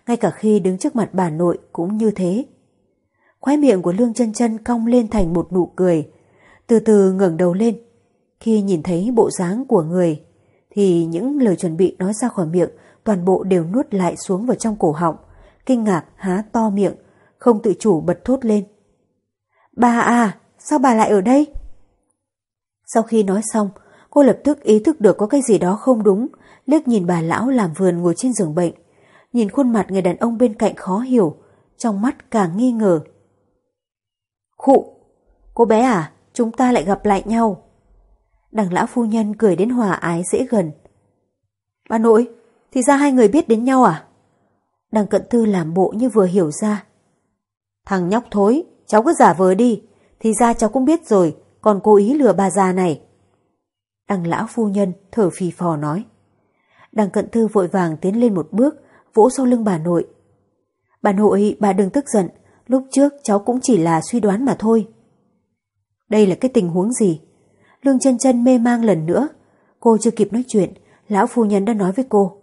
ngay cả khi đứng trước mặt bà nội cũng như thế. Khóe miệng của Lương chân chân cong lên thành một nụ cười, từ từ ngẩng đầu lên. Khi nhìn thấy bộ dáng của người, thì những lời chuẩn bị nói ra khỏi miệng toàn bộ đều nuốt lại xuống vào trong cổ họng, kinh ngạc há to miệng, không tự chủ bật thốt lên. Bà à, sao bà lại ở đây? Sau khi nói xong, cô lập tức ý thức được có cái gì đó không đúng, liếc nhìn bà lão làm vườn ngồi trên giường bệnh. Nhìn khuôn mặt người đàn ông bên cạnh khó hiểu, trong mắt càng nghi ngờ. Khụ, cô bé à, chúng ta lại gặp lại nhau. Đằng lão phu nhân cười đến hòa ái dễ gần. Bà nội, thì ra hai người biết đến nhau à? Đằng cận tư làm bộ như vừa hiểu ra. Thằng nhóc thối, cháu cứ giả vờ đi, thì ra cháu cũng biết rồi, còn cố ý lừa bà già này. Đằng lão phu nhân thở phì phò nói. Đằng cận tư vội vàng tiến lên một bước, vỗ sau lưng bà nội. Bà nội, bà đừng tức giận, lúc trước cháu cũng chỉ là suy đoán mà thôi. Đây là cái tình huống gì? Lương chân chân mê mang lần nữa. Cô chưa kịp nói chuyện, lão phu nhân đã nói với cô.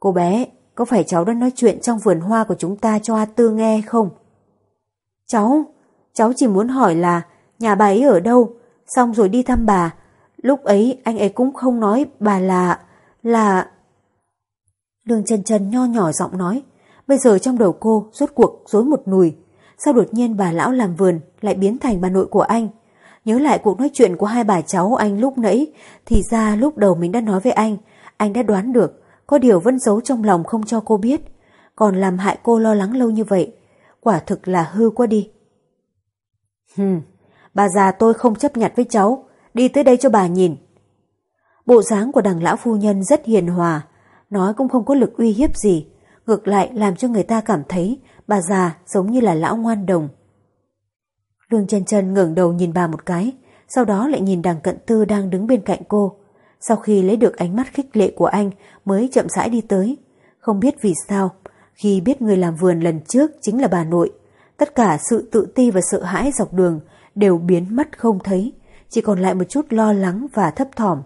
Cô bé, có phải cháu đã nói chuyện trong vườn hoa của chúng ta cho A Tư nghe không? Cháu, cháu chỉ muốn hỏi là nhà bà ấy ở đâu, xong rồi đi thăm bà. Lúc ấy anh ấy cũng không nói bà là... là... Lương chân chân nho nhỏ giọng nói, bây giờ trong đầu cô rốt cuộc rối một nùi. Sao đột nhiên bà lão làm vườn lại biến thành bà nội của anh? Nhớ lại cuộc nói chuyện của hai bà cháu anh lúc nãy, thì ra lúc đầu mình đã nói với anh, anh đã đoán được, có điều vẫn giấu trong lòng không cho cô biết, còn làm hại cô lo lắng lâu như vậy. Quả thực là hư quá đi. Hừm, bà già tôi không chấp nhận với cháu, đi tới đây cho bà nhìn. Bộ dáng của đằng lão phu nhân rất hiền hòa, nói cũng không có lực uy hiếp gì, ngược lại làm cho người ta cảm thấy bà già giống như là lão ngoan đồng. Lương chân chân ngẩng đầu nhìn bà một cái, sau đó lại nhìn đằng cận tư đang đứng bên cạnh cô. Sau khi lấy được ánh mắt khích lệ của anh mới chậm rãi đi tới. Không biết vì sao, khi biết người làm vườn lần trước chính là bà nội, tất cả sự tự ti và sợ hãi dọc đường đều biến mất không thấy, chỉ còn lại một chút lo lắng và thấp thỏm.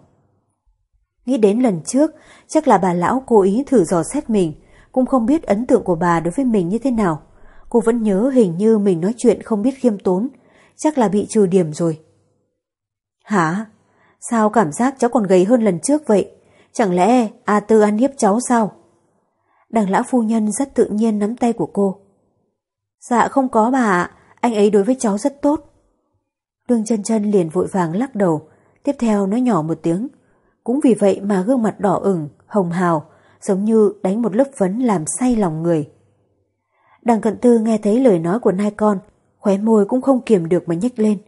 Nghĩ đến lần trước, chắc là bà lão cố ý thử dò xét mình, cũng không biết ấn tượng của bà đối với mình như thế nào. Cô vẫn nhớ hình như mình nói chuyện không biết khiêm tốn, chắc là bị trừ điểm rồi. Hả? Sao cảm giác cháu còn gầy hơn lần trước vậy? Chẳng lẽ A Tư ăn hiếp cháu sao? Đằng lão phu nhân rất tự nhiên nắm tay của cô. Dạ không có bà ạ, anh ấy đối với cháu rất tốt. Lương chân chân liền vội vàng lắc đầu, tiếp theo nói nhỏ một tiếng. Cũng vì vậy mà gương mặt đỏ ửng, hồng hào, giống như đánh một lớp phấn làm say lòng người. Đằng cận tư nghe thấy lời nói của nai con, khóe môi cũng không kiềm được mà nhếch lên.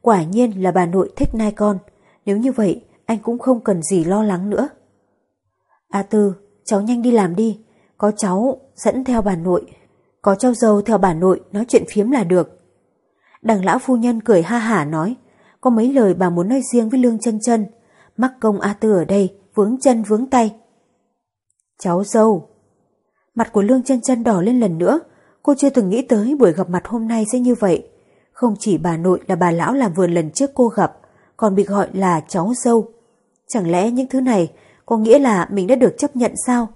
Quả nhiên là bà nội thích nai con, nếu như vậy anh cũng không cần gì lo lắng nữa. A Tư, cháu nhanh đi làm đi, có cháu dẫn theo bà nội, có cháu dâu theo bà nội nói chuyện phiếm là được. Đằng lão phu nhân cười ha hả nói, có mấy lời bà muốn nói riêng với Lương chân chân, mắc công A Tư ở đây, vướng chân vướng tay. Cháu dâu. Mặt của Lương chân chân đỏ lên lần nữa, cô chưa từng nghĩ tới buổi gặp mặt hôm nay sẽ như vậy. Không chỉ bà nội là bà lão làm vườn lần trước cô gặp, còn bị gọi là cháu dâu. Chẳng lẽ những thứ này có nghĩa là mình đã được chấp nhận sao?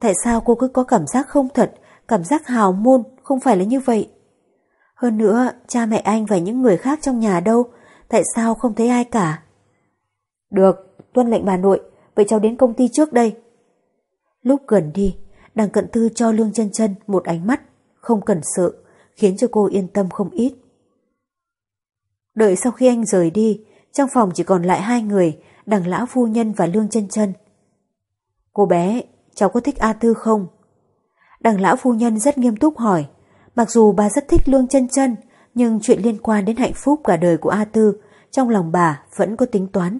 Tại sao cô cứ có cảm giác không thật, cảm giác hào môn, không phải là như vậy? Hơn nữa, cha mẹ anh và những người khác trong nhà đâu, tại sao không thấy ai cả? Được, tuân lệnh bà nội, vậy cháu đến công ty trước đây. Lúc gần đi, đằng cận tư cho Lương chân chân một ánh mắt, không cần sợ, khiến cho cô yên tâm không ít. Đợi sau khi anh rời đi, trong phòng chỉ còn lại hai người, đằng lão phu nhân và Lương chân chân. Cô bé, cháu có thích A Tư không? Đằng lão phu nhân rất nghiêm túc hỏi, mặc dù bà rất thích Lương chân chân, nhưng chuyện liên quan đến hạnh phúc cả đời của A Tư, trong lòng bà vẫn có tính toán.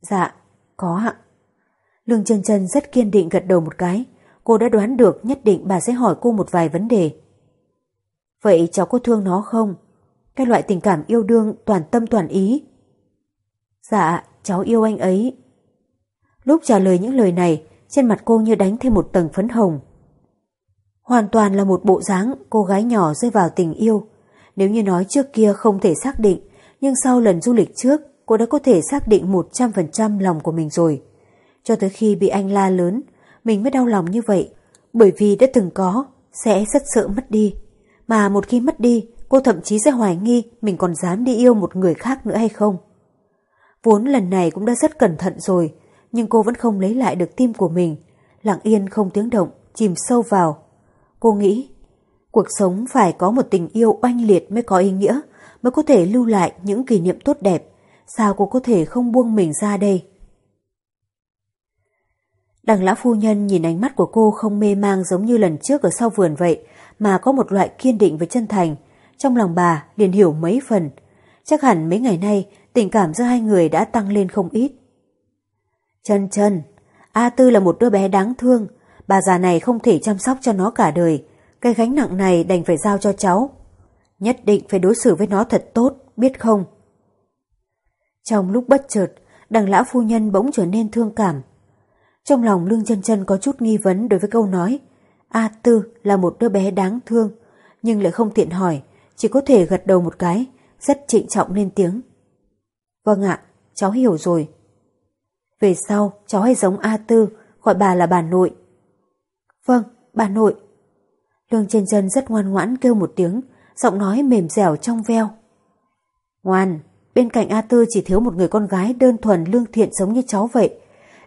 Dạ, có ạ. Lương chân chân rất kiên định gật đầu một cái, cô đã đoán được nhất định bà sẽ hỏi cô một vài vấn đề. Vậy cháu có thương nó không? Cái loại tình cảm yêu đương toàn tâm toàn ý. Dạ, cháu yêu anh ấy. Lúc trả lời những lời này, trên mặt cô như đánh thêm một tầng phấn hồng. Hoàn toàn là một bộ dáng cô gái nhỏ rơi vào tình yêu. Nếu như nói trước kia không thể xác định, nhưng sau lần du lịch trước, cô đã có thể xác định 100% lòng của mình rồi. Cho tới khi bị anh la lớn, mình mới đau lòng như vậy, bởi vì đã từng có, sẽ rất sợ mất đi. Mà một khi mất đi, cô thậm chí sẽ hoài nghi mình còn dám đi yêu một người khác nữa hay không. Vốn lần này cũng đã rất cẩn thận rồi, nhưng cô vẫn không lấy lại được tim của mình, lặng yên không tiếng động, chìm sâu vào. Cô nghĩ, cuộc sống phải có một tình yêu oanh liệt mới có ý nghĩa, mới có thể lưu lại những kỷ niệm tốt đẹp. Sao cô có thể không buông mình ra đây? Đằng lão phu nhân nhìn ánh mắt của cô không mê mang giống như lần trước ở sau vườn vậy, mà có một loại kiên định với chân thành. Trong lòng bà liền hiểu mấy phần. Chắc hẳn mấy ngày nay tình cảm giữa hai người đã tăng lên không ít. Chân chân, A Tư là một đứa bé đáng thương, bà già này không thể chăm sóc cho nó cả đời, cái gánh nặng này đành phải giao cho cháu. Nhất định phải đối xử với nó thật tốt, biết không? Trong lúc bất chợt, đằng lão phu nhân bỗng trở nên thương cảm. Trong lòng Lương chân chân có chút nghi vấn đối với câu nói A Tư là một đứa bé đáng thương, nhưng lại không tiện hỏi, chỉ có thể gật đầu một cái, rất trịnh trọng lên tiếng. Vâng ạ, cháu hiểu rồi. Về sau, cháu hay giống A Tư, gọi bà là bà nội. Vâng, bà nội. Lương chân chân rất ngoan ngoãn kêu một tiếng, giọng nói mềm dẻo trong veo. Ngoan, bên cạnh A Tư chỉ thiếu một người con gái đơn thuần lương thiện giống như cháu vậy.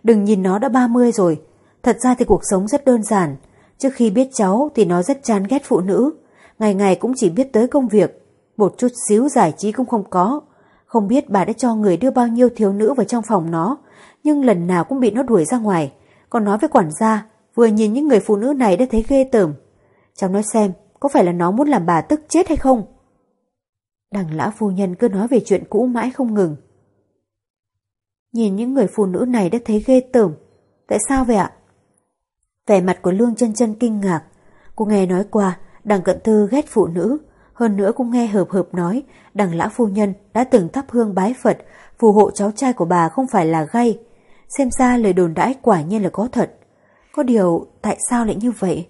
Đừng nhìn nó đã 30 rồi. Thật ra thì cuộc sống rất đơn giản. Trước khi biết cháu thì nó rất chán ghét phụ nữ. Ngày ngày cũng chỉ biết tới công việc. Một chút xíu giải trí cũng không có. Không biết bà đã cho người đưa bao nhiêu thiếu nữ vào trong phòng nó. Nhưng lần nào cũng bị nó đuổi ra ngoài. Còn nói với quản gia, vừa nhìn những người phụ nữ này đã thấy ghê tởm. Cháu nói xem, có phải là nó muốn làm bà tức chết hay không? Đằng lão phu nhân cứ nói về chuyện cũ mãi không ngừng. Nhìn những người phụ nữ này đã thấy ghê tởm. Tại sao vậy ạ? Vẻ mặt của Lương chân chân kinh ngạc. Cô nghe nói qua, đằng cận thư ghét phụ nữ, hơn nữa cũng nghe hợp hợp nói đằng lão phu nhân đã từng thắp hương bái Phật, phù hộ cháu trai của bà không phải là gay. Xem ra lời đồn đãi quả nhiên là có thật. Có điều tại sao lại như vậy?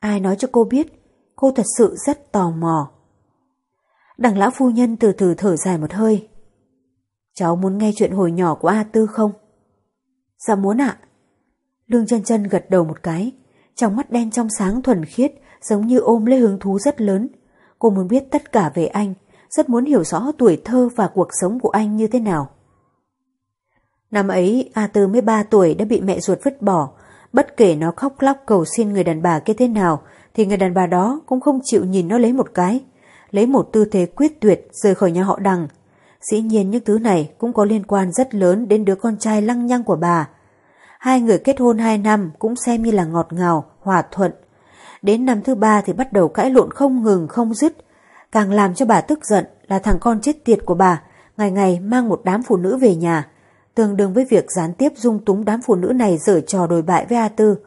Ai nói cho cô biết? Cô thật sự rất tò mò. Đằng lão phu nhân từ từ thở dài một hơi. Cháu muốn nghe chuyện hồi nhỏ của A Tư không? Dạ muốn ạ. Lương chân chân gật đầu một cái, trong mắt đen trong sáng thuần khiết, giống như ôm lấy hứng thú rất lớn. Cô muốn biết tất cả về anh, rất muốn hiểu rõ tuổi thơ và cuộc sống của anh như thế nào. Năm ấy, A Tư mới 3 tuổi đã bị mẹ ruột vứt bỏ, bất kể nó khóc lóc cầu xin người đàn bà kia thế nào, thì người đàn bà đó cũng không chịu nhìn nó lấy một cái, lấy một tư thế quyết tuyệt rời khỏi nhà họ đằng. Dĩ nhiên những thứ này cũng có liên quan rất lớn đến đứa con trai lăng nhăng của bà. Hai người kết hôn hai năm cũng xem như là ngọt ngào, hòa thuận. Đến năm thứ ba thì bắt đầu cãi lộn không ngừng không dứt. Càng làm cho bà tức giận là thằng con chết tiệt của bà, ngày ngày mang một đám phụ nữ về nhà, tương đương với việc gián tiếp dung túng đám phụ nữ này dở trò đồi bại với A Tư.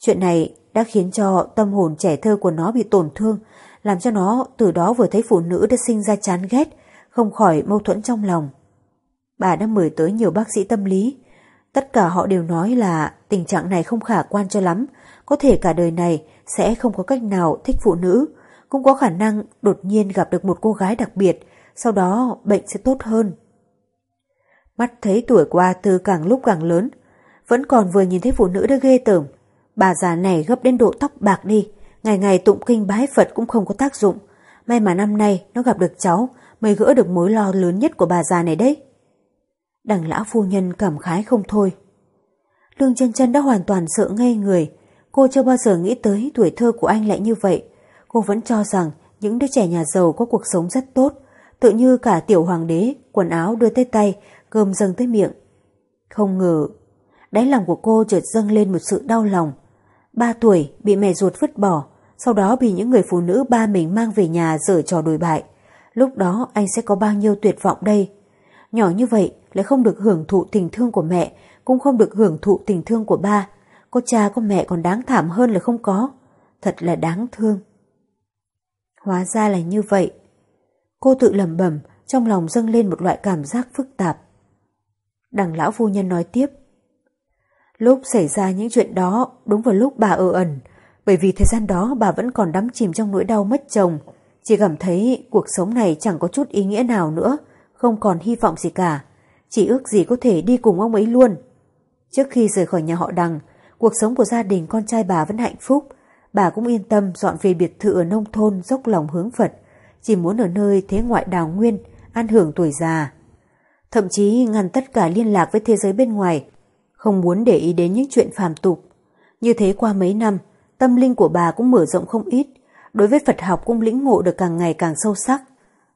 Chuyện này đã khiến cho tâm hồn trẻ thơ của nó bị tổn thương, làm cho nó từ đó vừa thấy phụ nữ đã sinh ra chán ghét, không khỏi mâu thuẫn trong lòng. Bà đã mời tới nhiều bác sĩ tâm lý, tất cả họ đều nói là tình trạng này không khả quan cho lắm, có thể cả đời này sẽ không có cách nào thích phụ nữ, cũng có khả năng đột nhiên gặp được một cô gái đặc biệt, sau đó bệnh sẽ tốt hơn. Mắt thấy tuổi qua từ càng lúc càng lớn, vẫn còn vừa nhìn thấy phụ nữ đã ghê tởm, Bà già này gấp đến độ tóc bạc đi, ngày ngày tụng kinh bái Phật cũng không có tác dụng. May mà năm nay nó gặp được cháu mới gỡ được mối lo lớn nhất của bà già này đấy. Đằng lão phu nhân cảm khái không thôi. Lương chân chân đã hoàn toàn sợ ngây người. Cô chưa bao giờ nghĩ tới tuổi thơ của anh lại như vậy. Cô vẫn cho rằng những đứa trẻ nhà giàu có cuộc sống rất tốt, tự như cả tiểu hoàng đế, quần áo đưa tới tay, cơm dâng tới miệng. Không ngờ, đáy lòng của cô chợt dâng lên một sự đau lòng. Ba tuổi bị mẹ ruột vứt bỏ, sau đó bị những người phụ nữ ba mình mang về nhà dở trò đồi bại. Lúc đó anh sẽ có bao nhiêu tuyệt vọng đây? Nhỏ như vậy lại không được hưởng thụ tình thương của mẹ, cũng không được hưởng thụ tình thương của ba. Có cha có mẹ còn đáng thảm hơn là không có. Thật là đáng thương. Hóa ra là như vậy. Cô tự lầm bẩm trong lòng dâng lên một loại cảm giác phức tạp. Đằng lão phu nhân nói tiếp. Lúc xảy ra những chuyện đó đúng vào lúc bà ở ẩn, bởi vì thời gian đó bà vẫn còn đắm chìm trong nỗi đau mất chồng. Chỉ cảm thấy cuộc sống này chẳng có chút ý nghĩa nào nữa, không còn hy vọng gì cả. Chỉ ước gì có thể đi cùng ông ấy luôn. Trước khi rời khỏi nhà họ đằng, cuộc sống của gia đình con trai bà vẫn hạnh phúc. Bà cũng yên tâm dọn về biệt thự ở nông thôn dốc lòng hướng Phật, chỉ muốn ở nơi thế ngoại đào nguyên, an hưởng tuổi già. Thậm chí ngăn tất cả liên lạc với thế giới bên ngoài không muốn để ý đến những chuyện phàm tục. Như thế qua mấy năm, tâm linh của bà cũng mở rộng không ít, đối với Phật học cũng lĩnh ngộ được càng ngày càng sâu sắc.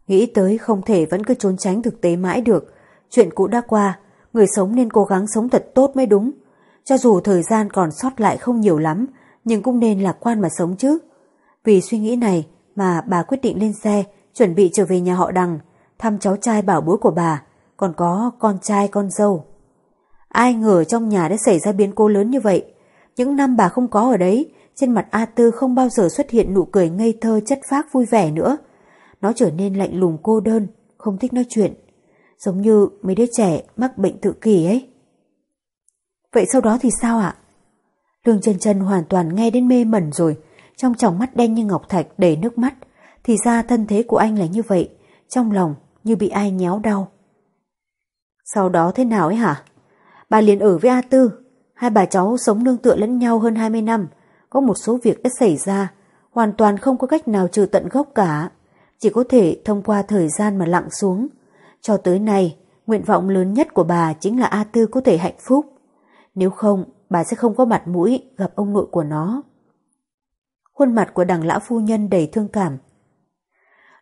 Nghĩ tới không thể vẫn cứ trốn tránh thực tế mãi được, chuyện cũ đã qua, người sống nên cố gắng sống thật tốt mới đúng. Cho dù thời gian còn sót lại không nhiều lắm, nhưng cũng nên lạc quan mà sống chứ. Vì suy nghĩ này mà bà quyết định lên xe, chuẩn bị trở về nhà họ đằng, thăm cháu trai bảo bối của bà, còn có con trai con dâu. Ai ngờ trong nhà đã xảy ra biến cố lớn như vậy. Những năm bà không có ở đấy, trên mặt A Tư không bao giờ xuất hiện nụ cười ngây thơ chất phác vui vẻ nữa. Nó trở nên lạnh lùng cô đơn, không thích nói chuyện. Giống như mấy đứa trẻ mắc bệnh tự kỷ ấy. Vậy sau đó thì sao ạ? Lương chân chân hoàn toàn nghe đến mê mẩn rồi, trong tròng mắt đen như ngọc thạch đầy nước mắt. Thì ra thân thế của anh là như vậy, trong lòng như bị ai nhéo đau. Sau đó thế nào ấy hả? Bà liền ở với A Tư. Hai bà cháu sống nương tựa lẫn nhau hơn 20 năm. Có một số việc đã xảy ra, hoàn toàn không có cách nào trừ tận gốc cả. Chỉ có thể thông qua thời gian mà lặng xuống. Cho tới nay, nguyện vọng lớn nhất của bà chính là A Tư có thể hạnh phúc. Nếu không, bà sẽ không có mặt mũi gặp ông nội của nó. Khuôn mặt của đằng lão phu nhân đầy thương cảm.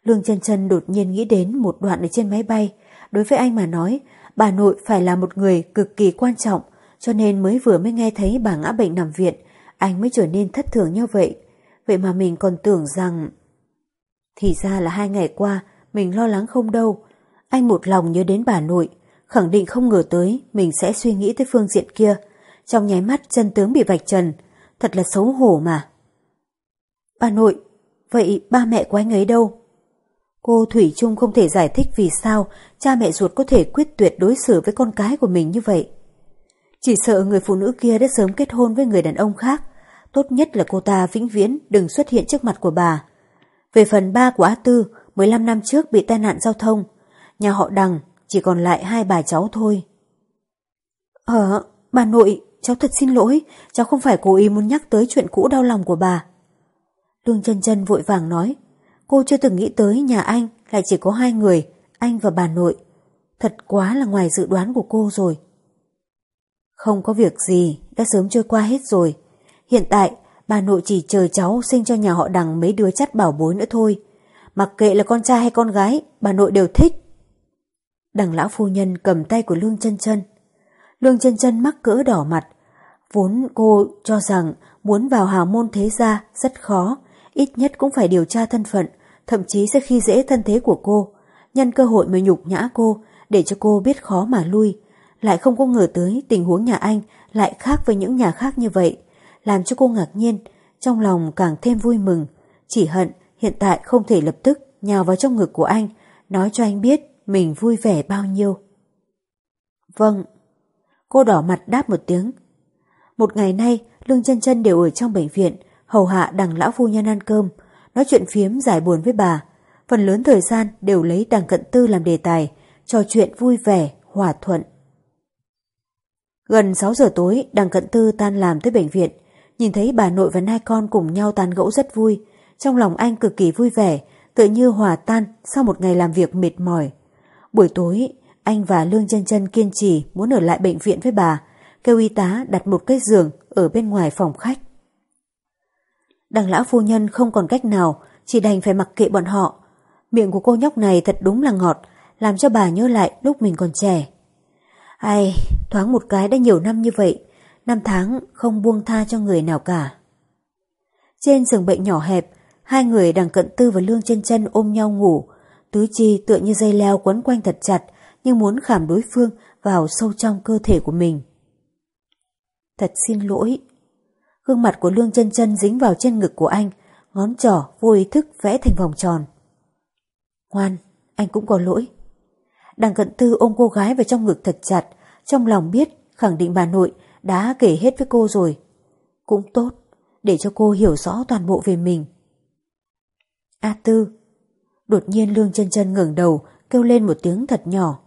Lương chân chân đột nhiên nghĩ đến một đoạn ở trên máy bay. Đối với anh mà nói, Bà nội phải là một người cực kỳ quan trọng, cho nên mới vừa mới nghe thấy bà ngã bệnh nằm viện, anh mới trở nên thất thường như vậy. Vậy mà mình còn tưởng rằng... Thì ra là hai ngày qua, mình lo lắng không đâu. Anh một lòng nhớ đến bà nội, khẳng định không ngờ tới mình sẽ suy nghĩ tới phương diện kia. Trong nháy mắt chân tướng bị vạch trần, thật là xấu hổ mà. Bà nội, vậy ba mẹ của anh ấy đâu? Cô Thủy Trung không thể giải thích vì sao cha mẹ ruột có thể quyết tuyệt đối xử với con cái của mình như vậy. Chỉ sợ người phụ nữ kia đã sớm kết hôn với người đàn ông khác, tốt nhất là cô ta vĩnh viễn đừng xuất hiện trước mặt của bà. Về phần ba của a Tư, 15 năm trước bị tai nạn giao thông, nhà họ Đằng chỉ còn lại hai bà cháu thôi. Ờ, bà nội, cháu thật xin lỗi, cháu không phải cố ý muốn nhắc tới chuyện cũ đau lòng của bà. Lương chân chân vội vàng nói, cô chưa từng nghĩ tới nhà anh lại chỉ có hai người, anh và bà nội. Thật quá là ngoài dự đoán của cô rồi. Không có việc gì, đã sớm trôi qua hết rồi. Hiện tại, bà nội chỉ chờ cháu sinh cho nhà họ đằng mấy đứa chắt bảo bối nữa thôi. Mặc kệ là con trai hay con gái, bà nội đều thích. Đằng lão phu nhân cầm tay của Lương chân chân. Lương chân chân mắc cỡ đỏ mặt. Vốn cô cho rằng muốn vào hào môn thế gia rất khó, ít nhất cũng phải điều tra thân phận, thậm chí sẽ khi dễ thân thế của cô, nhân cơ hội mới nhục nhã cô, để cho cô biết khó mà lui. Lại không có ngờ tới tình huống nhà anh lại khác với những nhà khác như vậy, làm cho cô ngạc nhiên, trong lòng càng thêm vui mừng. Chỉ hận hiện tại không thể lập tức nhào vào trong ngực của anh, nói cho anh biết mình vui vẻ bao nhiêu. Vâng. Cô đỏ mặt đáp một tiếng. Một ngày nay, Lương chân chân đều ở trong bệnh viện, hầu hạ đằng lão phu nhân ăn cơm, nói chuyện phiếm giải buồn với bà. Phần lớn thời gian đều lấy đằng cận tư làm đề tài, trò chuyện vui vẻ, hòa thuận. Gần 6 giờ tối, đằng cận tư tan làm tới bệnh viện, nhìn thấy bà nội và hai con cùng nhau tán gẫu rất vui. Trong lòng anh cực kỳ vui vẻ, tự như hòa tan sau một ngày làm việc mệt mỏi. Buổi tối, anh và Lương chân chân kiên trì muốn ở lại bệnh viện với bà, kêu y tá đặt một cái giường ở bên ngoài phòng khách. Đằng lão phu nhân không còn cách nào, chỉ đành phải mặc kệ bọn họ. Miệng của cô nhóc này thật đúng là ngọt, làm cho bà nhớ lại lúc mình còn trẻ. Ai, thoáng một cái đã nhiều năm như vậy, năm tháng không buông tha cho người nào cả. Trên giường bệnh nhỏ hẹp, hai người đằng cận tư và lương chân chân ôm nhau ngủ, tứ chi tựa như dây leo quấn quanh thật chặt, nhưng muốn khảm đối phương vào sâu trong cơ thể của mình. Thật xin lỗi. Gương mặt của Lương chân chân dính vào trên ngực của anh, ngón trỏ vô ý thức vẽ thành vòng tròn. Ngoan, anh cũng có lỗi. Đằng cận tư ôm cô gái vào trong ngực thật chặt, trong lòng biết khẳng định bà nội đã kể hết với cô rồi. Cũng tốt, để cho cô hiểu rõ toàn bộ về mình. A Tư Đột nhiên Lương chân chân ngẩng đầu kêu lên một tiếng thật nhỏ.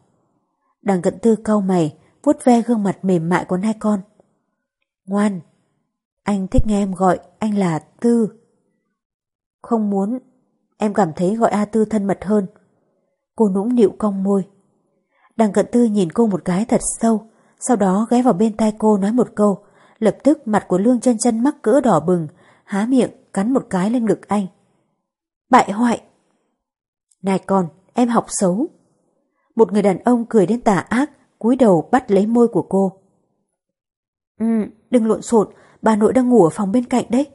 Đằng cận tư cau mày, vuốt ve gương mặt mềm mại của hai con. Ngoan, anh thích nghe em gọi anh là Tư. Không muốn, em cảm thấy gọi A Tư thân mật hơn. Cô nũng nịu cong môi. Đằng cận tư nhìn cô một cái thật sâu, sau đó ghé vào bên tai cô nói một câu, lập tức mặt của Lương chân chân mắc cỡ đỏ bừng, há miệng cắn một cái lên ngực anh. Bại hoại! Này con, em học xấu. Một người đàn ông cười đến tà ác, cúi đầu bắt lấy môi của cô. Ừ, đừng lộn xộn, bà nội đang ngủ ở phòng bên cạnh đấy.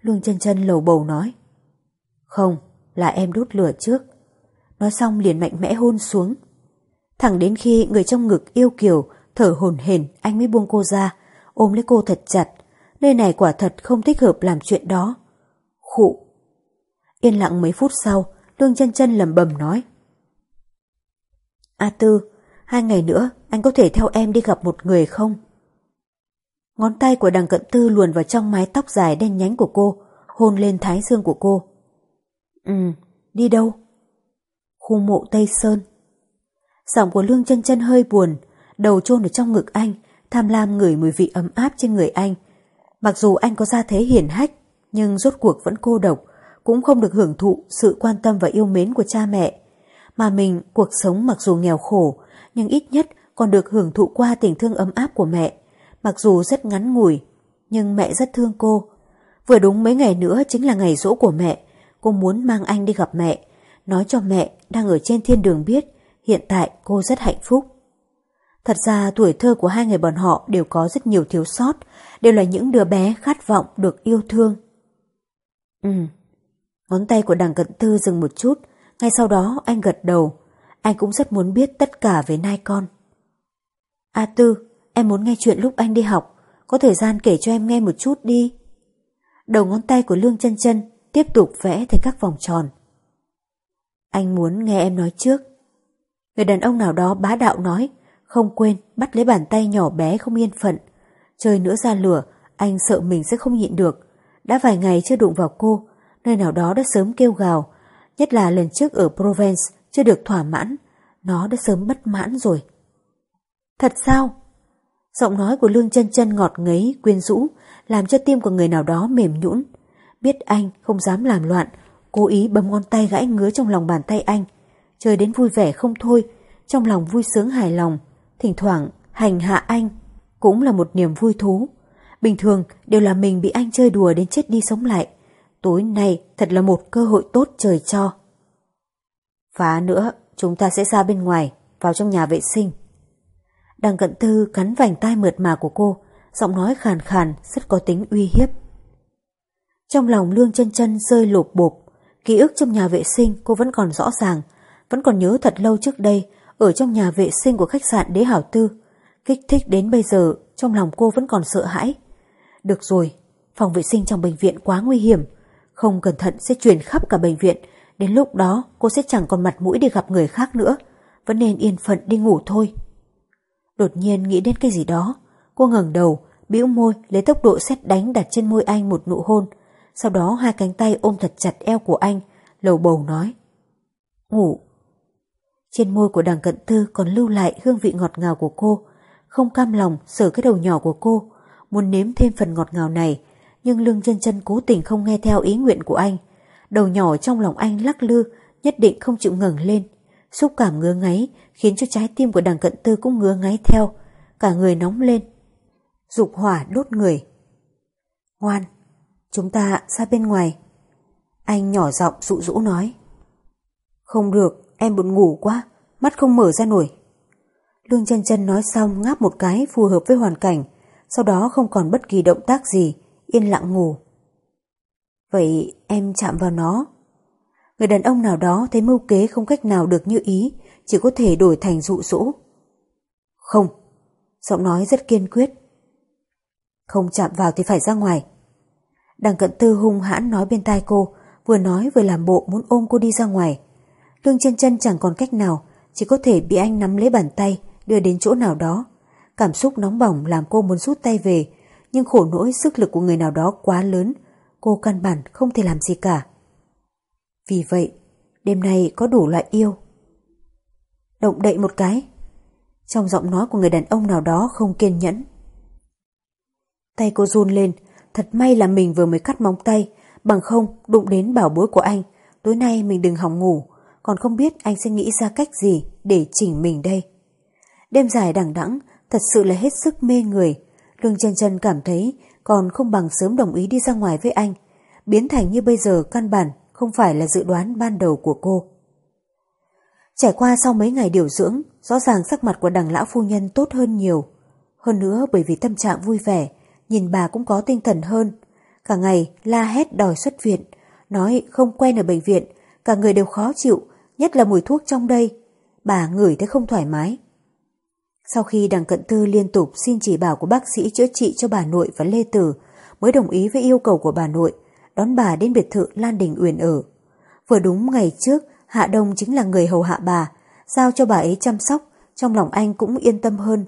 Lương chân chân lầu bầu nói. Không, là em đốt lửa trước. Nói xong liền mạnh mẽ hôn xuống. Thẳng đến khi người trong ngực yêu kiều, thở hồn hển anh mới buông cô ra, ôm lấy cô thật chặt. Nơi này quả thật không thích hợp làm chuyện đó. Khụ. Yên lặng mấy phút sau, Lương chân chân lầm bầm nói. A Tư, hai ngày nữa anh có thể theo em đi gặp một người không? Ngón tay của đằng cận tư luồn vào trong mái tóc dài đen nhánh của cô, hôn lên thái dương của cô. Ừ, đi đâu? Khu mộ Tây Sơn. Giọng của Lương chân chân hơi buồn, đầu chôn ở trong ngực anh, tham lam ngửi mùi vị ấm áp trên người anh. Mặc dù anh có gia thế hiển hách, nhưng rốt cuộc vẫn cô độc, cũng không được hưởng thụ sự quan tâm và yêu mến của cha mẹ. Mà mình, cuộc sống mặc dù nghèo khổ, nhưng ít nhất còn được hưởng thụ qua tình thương ấm áp của mẹ. Mặc dù rất ngắn ngủi, nhưng mẹ rất thương cô. Vừa đúng mấy ngày nữa chính là ngày rỗ của mẹ. Cô muốn mang anh đi gặp mẹ, nói cho mẹ đang ở trên thiên đường biết hiện tại cô rất hạnh phúc. Thật ra tuổi thơ của hai người bọn họ đều có rất nhiều thiếu sót, đều là những đứa bé khát vọng được yêu thương. Ừ, ngón tay của đằng cận tư dừng một chút, ngay sau đó anh gật đầu, anh cũng rất muốn biết tất cả về nai con. A Tư, em muốn nghe chuyện lúc anh đi học, có thời gian kể cho em nghe một chút đi. Đầu ngón tay của Lương chân chân tiếp tục vẽ thành các vòng tròn. Anh muốn nghe em nói trước. Người đàn ông nào đó bá đạo nói, không quên bắt lấy bàn tay nhỏ bé không yên phận. Chơi nữa ra lửa, anh sợ mình sẽ không nhịn được. Đã vài ngày chưa đụng vào cô, nơi nào đó đã sớm kêu gào. Nhất là lần trước ở Provence chưa được thỏa mãn, nó đã sớm bất mãn rồi. Thật sao? Giọng nói của Lương chân chân ngọt ngấy, quyến rũ, làm cho tim của người nào đó mềm nhũn. Biết anh không dám làm loạn, cố ý bấm ngón tay gãi ngứa trong lòng bàn tay anh. Chơi đến vui vẻ không thôi, trong lòng vui sướng hài lòng, thỉnh thoảng hành hạ anh, cũng là một niềm vui thú. Bình thường đều là mình bị anh chơi đùa đến chết đi sống lại. Tối nay thật là một cơ hội tốt trời cho. Phá nữa, chúng ta sẽ ra bên ngoài, vào trong nhà vệ sinh. Đằng cận tư cắn vành tai mượt mà của cô, giọng nói khàn khàn, rất có tính uy hiếp. Trong lòng lương chân chân rơi lột bộp, ký ức trong nhà vệ sinh cô vẫn còn rõ ràng, vẫn còn nhớ thật lâu trước đây, ở trong nhà vệ sinh của khách sạn Đế Hảo Tư. Kích thích đến bây giờ, trong lòng cô vẫn còn sợ hãi. Được rồi, phòng vệ sinh trong bệnh viện quá nguy hiểm, không cẩn thận sẽ truyền khắp cả bệnh viện, đến lúc đó cô sẽ chẳng còn mặt mũi để gặp người khác nữa, vẫn nên yên phận đi ngủ thôi. Đột nhiên nghĩ đến cái gì đó, cô ngẩng đầu, bĩu môi lấy tốc độ xét đánh đặt trên môi anh một nụ hôn, sau đó hai cánh tay ôm thật chặt eo của anh, lầu bầu nói. Ngủ. Trên môi của đằng cận tư còn lưu lại hương vị ngọt ngào của cô, không cam lòng sờ cái đầu nhỏ của cô, muốn nếm thêm phần ngọt ngào này, nhưng lương chân chân cố tình không nghe theo ý nguyện của anh. Đầu nhỏ trong lòng anh lắc lư, nhất định không chịu ngẩng lên. Xúc cảm ngứa ngáy khiến cho trái tim của đằng cận tư cũng ngứa ngáy theo, cả người nóng lên. Dục hỏa đốt người. Ngoan, chúng ta ra bên ngoài. Anh nhỏ giọng dụ dỗ nói. Không được, em buồn ngủ quá, mắt không mở ra nổi. Lương chân chân nói xong ngáp một cái phù hợp với hoàn cảnh, sau đó không còn bất kỳ động tác gì, yên lặng ngủ. Vậy em chạm vào nó. Người đàn ông nào đó thấy mưu kế không cách nào được như ý, chỉ có thể đổi thành dụ dỗ. Không, giọng nói rất kiên quyết. Không chạm vào thì phải ra ngoài. Đằng cận tư hung hãn nói bên tai cô, vừa nói vừa làm bộ muốn ôm cô đi ra ngoài. Khương chân chân chẳng còn cách nào, chỉ có thể bị anh nắm lấy bàn tay, đưa đến chỗ nào đó. Cảm xúc nóng bỏng làm cô muốn rút tay về, nhưng khổ nỗi sức lực của người nào đó quá lớn, cô căn bản không thể làm gì cả. Vì vậy, đêm nay có đủ loại yêu. Động đậy một cái. Trong giọng nói của người đàn ông nào đó không kiên nhẫn. Tay cô run lên, thật may là mình vừa mới cắt móng tay, bằng không đụng đến bảo bối của anh. Tối nay mình đừng hỏng ngủ, còn không biết anh sẽ nghĩ ra cách gì để chỉnh mình đây. Đêm dài đằng đẵng thật sự là hết sức mê người. Lương chân chân cảm thấy còn không bằng sớm đồng ý đi ra ngoài với anh. Biến thành như bây giờ căn bản không phải là dự đoán ban đầu của cô. Trải qua sau mấy ngày điều dưỡng, rõ ràng sắc mặt của đằng lão phu nhân tốt hơn nhiều. Hơn nữa bởi vì tâm trạng vui vẻ, nhìn bà cũng có tinh thần hơn. Cả ngày la hét đòi xuất viện, nói không quen ở bệnh viện, cả người đều khó chịu, nhất là mùi thuốc trong đây. Bà ngửi thấy không thoải mái. Sau khi đằng cận tư liên tục xin chỉ bảo của bác sĩ chữa trị cho bà nội và Lê Tử, mới đồng ý với yêu cầu của bà nội, đón bà đến biệt thự Lan Đình Uyển ở. Vừa đúng ngày trước, Hạ Đông chính là người hầu hạ bà, giao cho bà ấy chăm sóc, trong lòng anh cũng yên tâm hơn.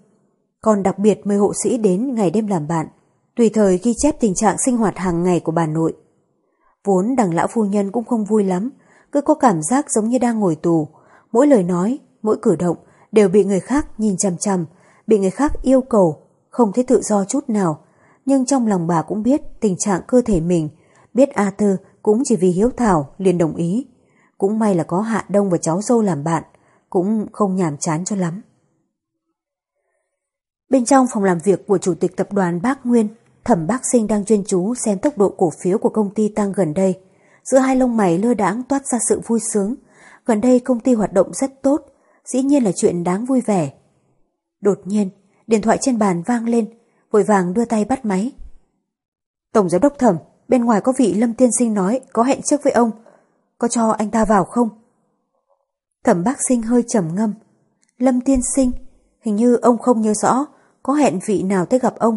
Còn đặc biệt mời hộ sĩ đến ngày đêm làm bạn, tùy thời ghi chép tình trạng sinh hoạt hàng ngày của bà nội. Vốn đằng lão phu nhân cũng không vui lắm, cứ có cảm giác giống như đang ngồi tù. Mỗi lời nói, mỗi cử động đều bị người khác nhìn chằm chằm, bị người khác yêu cầu, không thấy tự do chút nào. Nhưng trong lòng bà cũng biết tình trạng cơ thể mình, biết A Tư cũng chỉ vì hiếu thảo liền đồng ý. Cũng may là có Hạ Đông và cháu dâu làm bạn, cũng không nhàm chán cho lắm. Bên trong phòng làm việc của chủ tịch tập đoàn Bác Nguyên, Thẩm Bác Sinh đang chuyên chú xem tốc độ cổ phiếu của công ty tăng gần đây. Giữa hai lông mày lơ đãng toát ra sự vui sướng. Gần đây công ty hoạt động rất tốt, dĩ nhiên là chuyện đáng vui vẻ. Đột nhiên, điện thoại trên bàn vang lên, vội vàng đưa tay bắt máy. Tổng giám đốc thẩm, bên ngoài có vị Lâm Tiên Sinh nói có hẹn trước với ông, có cho anh ta vào không? Thẩm bác sinh hơi trầm ngâm. Lâm Tiên Sinh, hình như ông không nhớ rõ có hẹn vị nào tới gặp ông.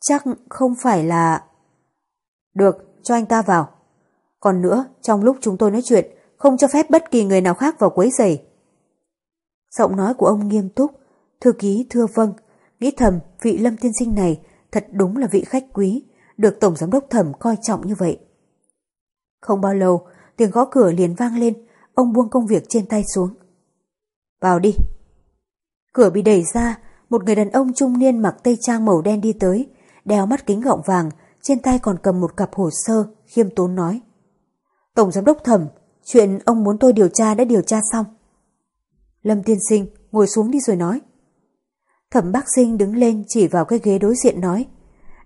Chắc không phải là... Được, cho anh ta vào. Còn nữa, trong lúc chúng tôi nói chuyện, không cho phép bất kỳ người nào khác vào quấy rầy. Giọng nói của ông nghiêm túc, thư ký thưa vâng, nghĩ thầm vị lâm tiên sinh này thật đúng là vị khách quý, được Tổng Giám đốc Thẩm coi trọng như vậy. Không bao lâu, tiếng gõ cửa liền vang lên, ông buông công việc trên tay xuống. Vào đi. Cửa bị đẩy ra, một người đàn ông trung niên mặc tây trang màu đen đi tới, đeo mắt kính gọng vàng, trên tay còn cầm một cặp hồ sơ, khiêm tốn nói. Tổng Giám đốc Thẩm, chuyện ông muốn tôi điều tra đã điều tra xong. Lâm tiên sinh ngồi xuống đi rồi nói. Thẩm bác sinh đứng lên chỉ vào cái ghế đối diện nói.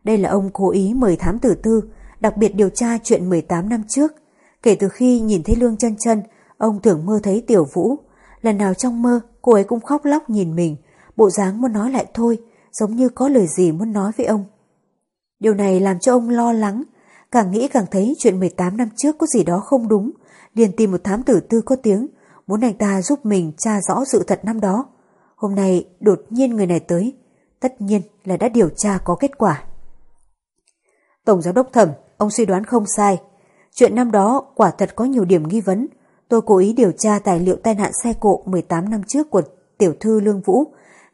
Đây là ông cố ý mời thám tử tư, đặc biệt điều tra chuyện 18 năm trước. Kể từ khi nhìn thấy Lương chân chân, ông thường mơ thấy Tiểu Vũ. Lần nào trong mơ, cô ấy cũng khóc lóc nhìn mình, bộ dáng muốn nói lại thôi, giống như có lời gì muốn nói với ông. Điều này làm cho ông lo lắng, càng nghĩ càng thấy chuyện 18 năm trước có gì đó không đúng, liền tìm một thám tử tư có tiếng, muốn anh ta giúp mình tra rõ sự thật năm đó. Hôm nay đột nhiên người này tới, tất nhiên là đã điều tra có kết quả. Tổng giám đốc thẩm, ông suy đoán không sai. Chuyện năm đó quả thật có nhiều điểm nghi vấn. Tôi cố ý điều tra tài liệu tai nạn xe cộ 18 năm trước của tiểu thư Lương Vũ,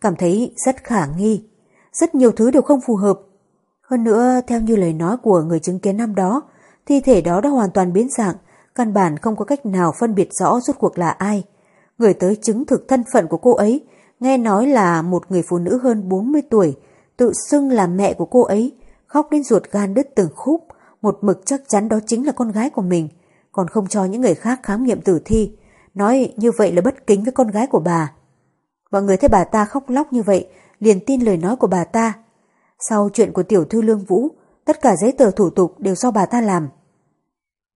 cảm thấy rất khả nghi. Rất nhiều thứ đều không phù hợp. Hơn nữa, theo như lời nói của người chứng kiến năm đó, thi thể đó đã hoàn toàn biến dạng, căn bản không có cách nào phân biệt rõ rốt cuộc là ai. Người tới chứng thực thân phận của cô ấy, nghe nói là một người phụ nữ hơn 40 tuổi, tự xưng là mẹ của cô ấy, khóc đến ruột gan đứt từng khúc, một mực chắc chắn đó chính là con gái của mình, còn không cho những người khác khám nghiệm tử thi, nói như vậy là bất kính với con gái của bà. Mọi người thấy bà ta khóc lóc như vậy, liền tin lời nói của bà ta. Sau chuyện của tiểu thư Lương Vũ, tất cả giấy tờ thủ tục đều do bà ta làm.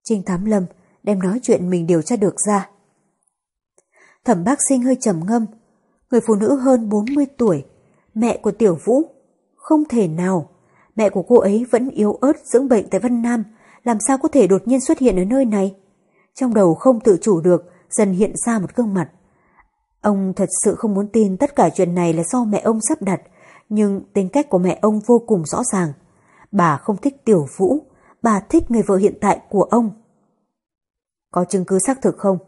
Trinh Thám Lâm đem nói chuyện mình điều tra được ra. Thẩm bác sinh hơi trầm ngâm, người phụ nữ hơn 40 tuổi, mẹ của tiểu vũ, không thể nào. Mẹ của cô ấy vẫn yếu ớt dưỡng bệnh tại Vân Nam, làm sao có thể đột nhiên xuất hiện ở nơi này? Trong đầu không tự chủ được, dần hiện ra một gương mặt. Ông thật sự không muốn tin tất cả chuyện này là do mẹ ông sắp đặt, nhưng tính cách của mẹ ông vô cùng rõ ràng. Bà không thích tiểu vũ, bà thích người vợ hiện tại của ông. Có chứng cứ xác thực không?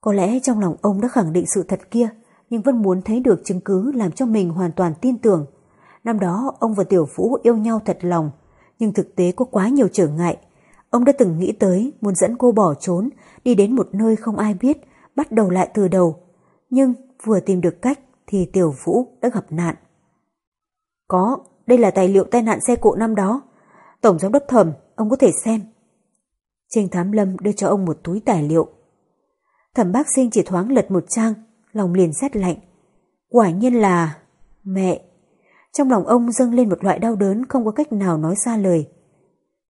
Có lẽ trong lòng ông đã khẳng định sự thật kia, nhưng vẫn muốn thấy được chứng cứ làm cho mình hoàn toàn tin tưởng. Năm đó ông và Tiểu Vũ yêu nhau thật lòng, nhưng thực tế có quá nhiều trở ngại. Ông đã từng nghĩ tới muốn dẫn cô bỏ trốn, đi đến một nơi không ai biết, bắt đầu lại từ đầu. Nhưng vừa tìm được cách thì Tiểu Vũ đã gặp nạn. Có, đây là tài liệu tai nạn xe cộ năm đó. Tổng giám đốc thẩm, ông có thể xem. Trình Thám Lâm đưa cho ông một túi tài liệu. Thẩm bác sinh chỉ thoáng lật một trang, lòng liền rét lạnh. Quả nhiên là... Mẹ! Trong lòng ông dâng lên một loại đau đớn không có cách nào nói ra lời.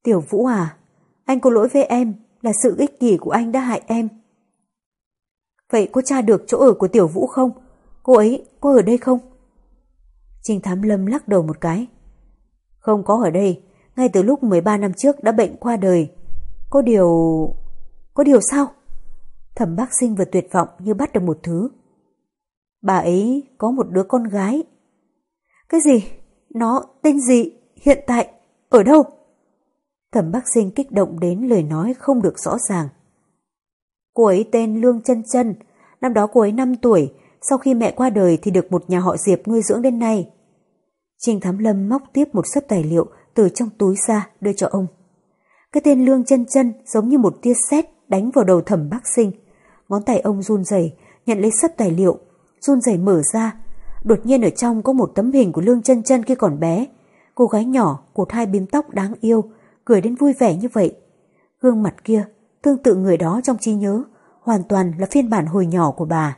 Tiểu Vũ à, anh có lỗi với em, là sự ích kỷ của anh đã hại em. Vậy có tra được chỗ ở của Tiểu Vũ không? Cô ấy có ở đây không? Trình Thám Lâm lắc đầu một cái. Không có ở đây, ngay từ lúc 13 năm trước đã bệnh qua đời. Có điều... Có điều sao? Thẩm bác sinh vừa tuyệt vọng như bắt được một thứ. Bà ấy có một đứa con gái. Cái gì? Nó tên gì? Hiện tại? Ở đâu? Thẩm bác sinh kích động đến lời nói không được rõ ràng. Cô ấy tên Lương chân chân Năm đó cô ấy 5 tuổi, sau khi mẹ qua đời thì được một nhà họ Diệp nuôi dưỡng đến nay. Trình Thám Lâm móc tiếp một sấp tài liệu từ trong túi ra đưa cho ông. Cái tên Lương chân chân giống như một tia sét đánh vào đầu thẩm bác sinh. Ngón tay ông run rẩy nhận lấy sấp tài liệu, run rẩy mở ra. Đột nhiên ở trong có một tấm hình của Lương chân chân khi còn bé. Cô gái nhỏ, cột hai bím tóc đáng yêu, cười đến vui vẻ như vậy. Gương mặt kia, tương tự người đó trong trí nhớ, hoàn toàn là phiên bản hồi nhỏ của bà.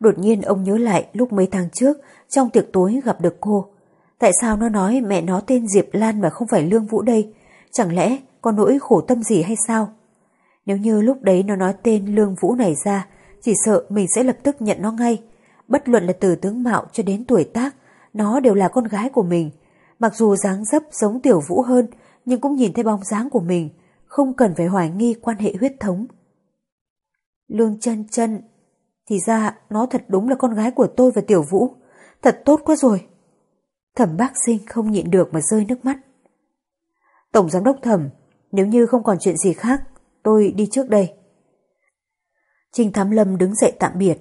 Đột nhiên ông nhớ lại lúc mấy tháng trước, trong tiệc tối gặp được cô. Tại sao nó nói mẹ nó tên Diệp Lan mà không phải Lương Vũ đây? Chẳng lẽ có nỗi khổ tâm gì hay sao? Nếu như lúc đấy nó nói tên Lương Vũ này ra, chỉ sợ mình sẽ lập tức nhận nó ngay. Bất luận là từ tướng mạo cho đến tuổi tác, nó đều là con gái của mình. Mặc dù dáng dấp giống Tiểu Vũ hơn, nhưng cũng nhìn thấy bóng dáng của mình, không cần phải hoài nghi quan hệ huyết thống. Lương chân chân, thì ra nó thật đúng là con gái của tôi và Tiểu Vũ, thật tốt quá rồi. Thẩm bác sinh không nhịn được mà rơi nước mắt. Tổng giám đốc thẩm, nếu như không còn chuyện gì khác, tôi đi trước đây. Trình Thám Lâm đứng dậy tạm biệt.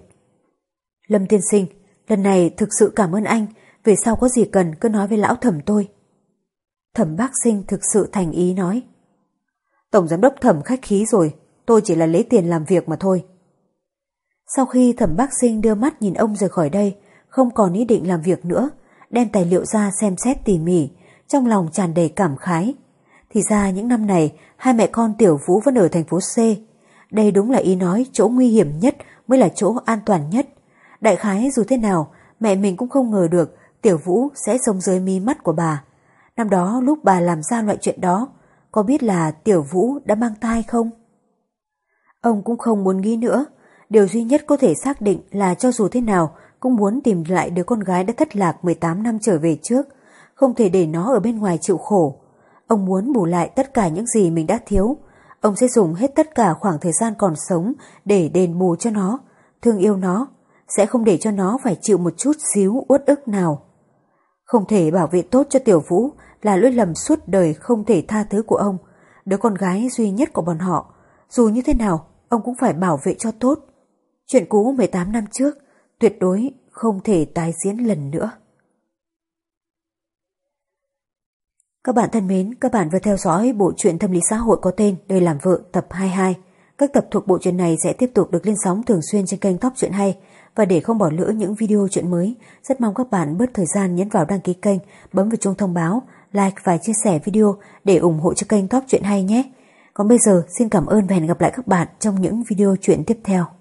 Lâm tiên sinh, lần này thực sự cảm ơn anh, về sau có gì cần cứ nói với lão thẩm tôi. Thẩm bác sinh thực sự thành ý nói. Tổng giám đốc thẩm khách khí rồi, tôi chỉ là lấy tiền làm việc mà thôi. Sau khi thẩm bác sinh đưa mắt nhìn ông rời khỏi đây, không còn ý định làm việc nữa, đem tài liệu ra xem xét tỉ mỉ, trong lòng tràn đầy cảm khái. Thì ra những năm này, hai mẹ con Tiểu Vũ vẫn ở thành phố C. Đây đúng là ý nói chỗ nguy hiểm nhất mới là chỗ an toàn nhất. Đại khái dù thế nào, mẹ mình cũng không ngờ được Tiểu Vũ sẽ sống dưới mi mắt của bà. Năm đó lúc bà làm ra loại chuyện đó, có biết là Tiểu Vũ đã mang thai không? Ông cũng không muốn nghĩ nữa, điều duy nhất có thể xác định là cho dù thế nào cũng muốn tìm lại đứa con gái đã thất lạc 18 năm trở về trước, không thể để nó ở bên ngoài chịu khổ. Ông muốn bù lại tất cả những gì mình đã thiếu. Ông sẽ dùng hết tất cả khoảng thời gian còn sống để đền bù cho nó, thương yêu nó, sẽ không để cho nó phải chịu một chút xíu uất ức nào. Không thể bảo vệ tốt cho Tiểu Vũ là lỗi lầm suốt đời không thể tha thứ của ông, đứa con gái duy nhất của bọn họ. Dù như thế nào, ông cũng phải bảo vệ cho tốt. Chuyện cũ 18 năm trước tuyệt đối không thể tái diễn lần nữa. Các bạn thân mến, các bạn vừa theo dõi bộ truyện tâm lý xã hội có tên Đời làm vợ tập 22. Các tập thuộc bộ truyện này sẽ tiếp tục được lên sóng thường xuyên trên kênh Top Truyện Hay và để không bỏ lỡ những video chuyện mới, rất mong các bạn bớt thời gian nhấn vào đăng ký kênh, bấm vào chuông thông báo, like và chia sẻ video để ủng hộ cho kênh Top Truyện Hay nhé. Còn bây giờ, xin cảm ơn và hẹn gặp lại các bạn trong những video chuyện tiếp theo.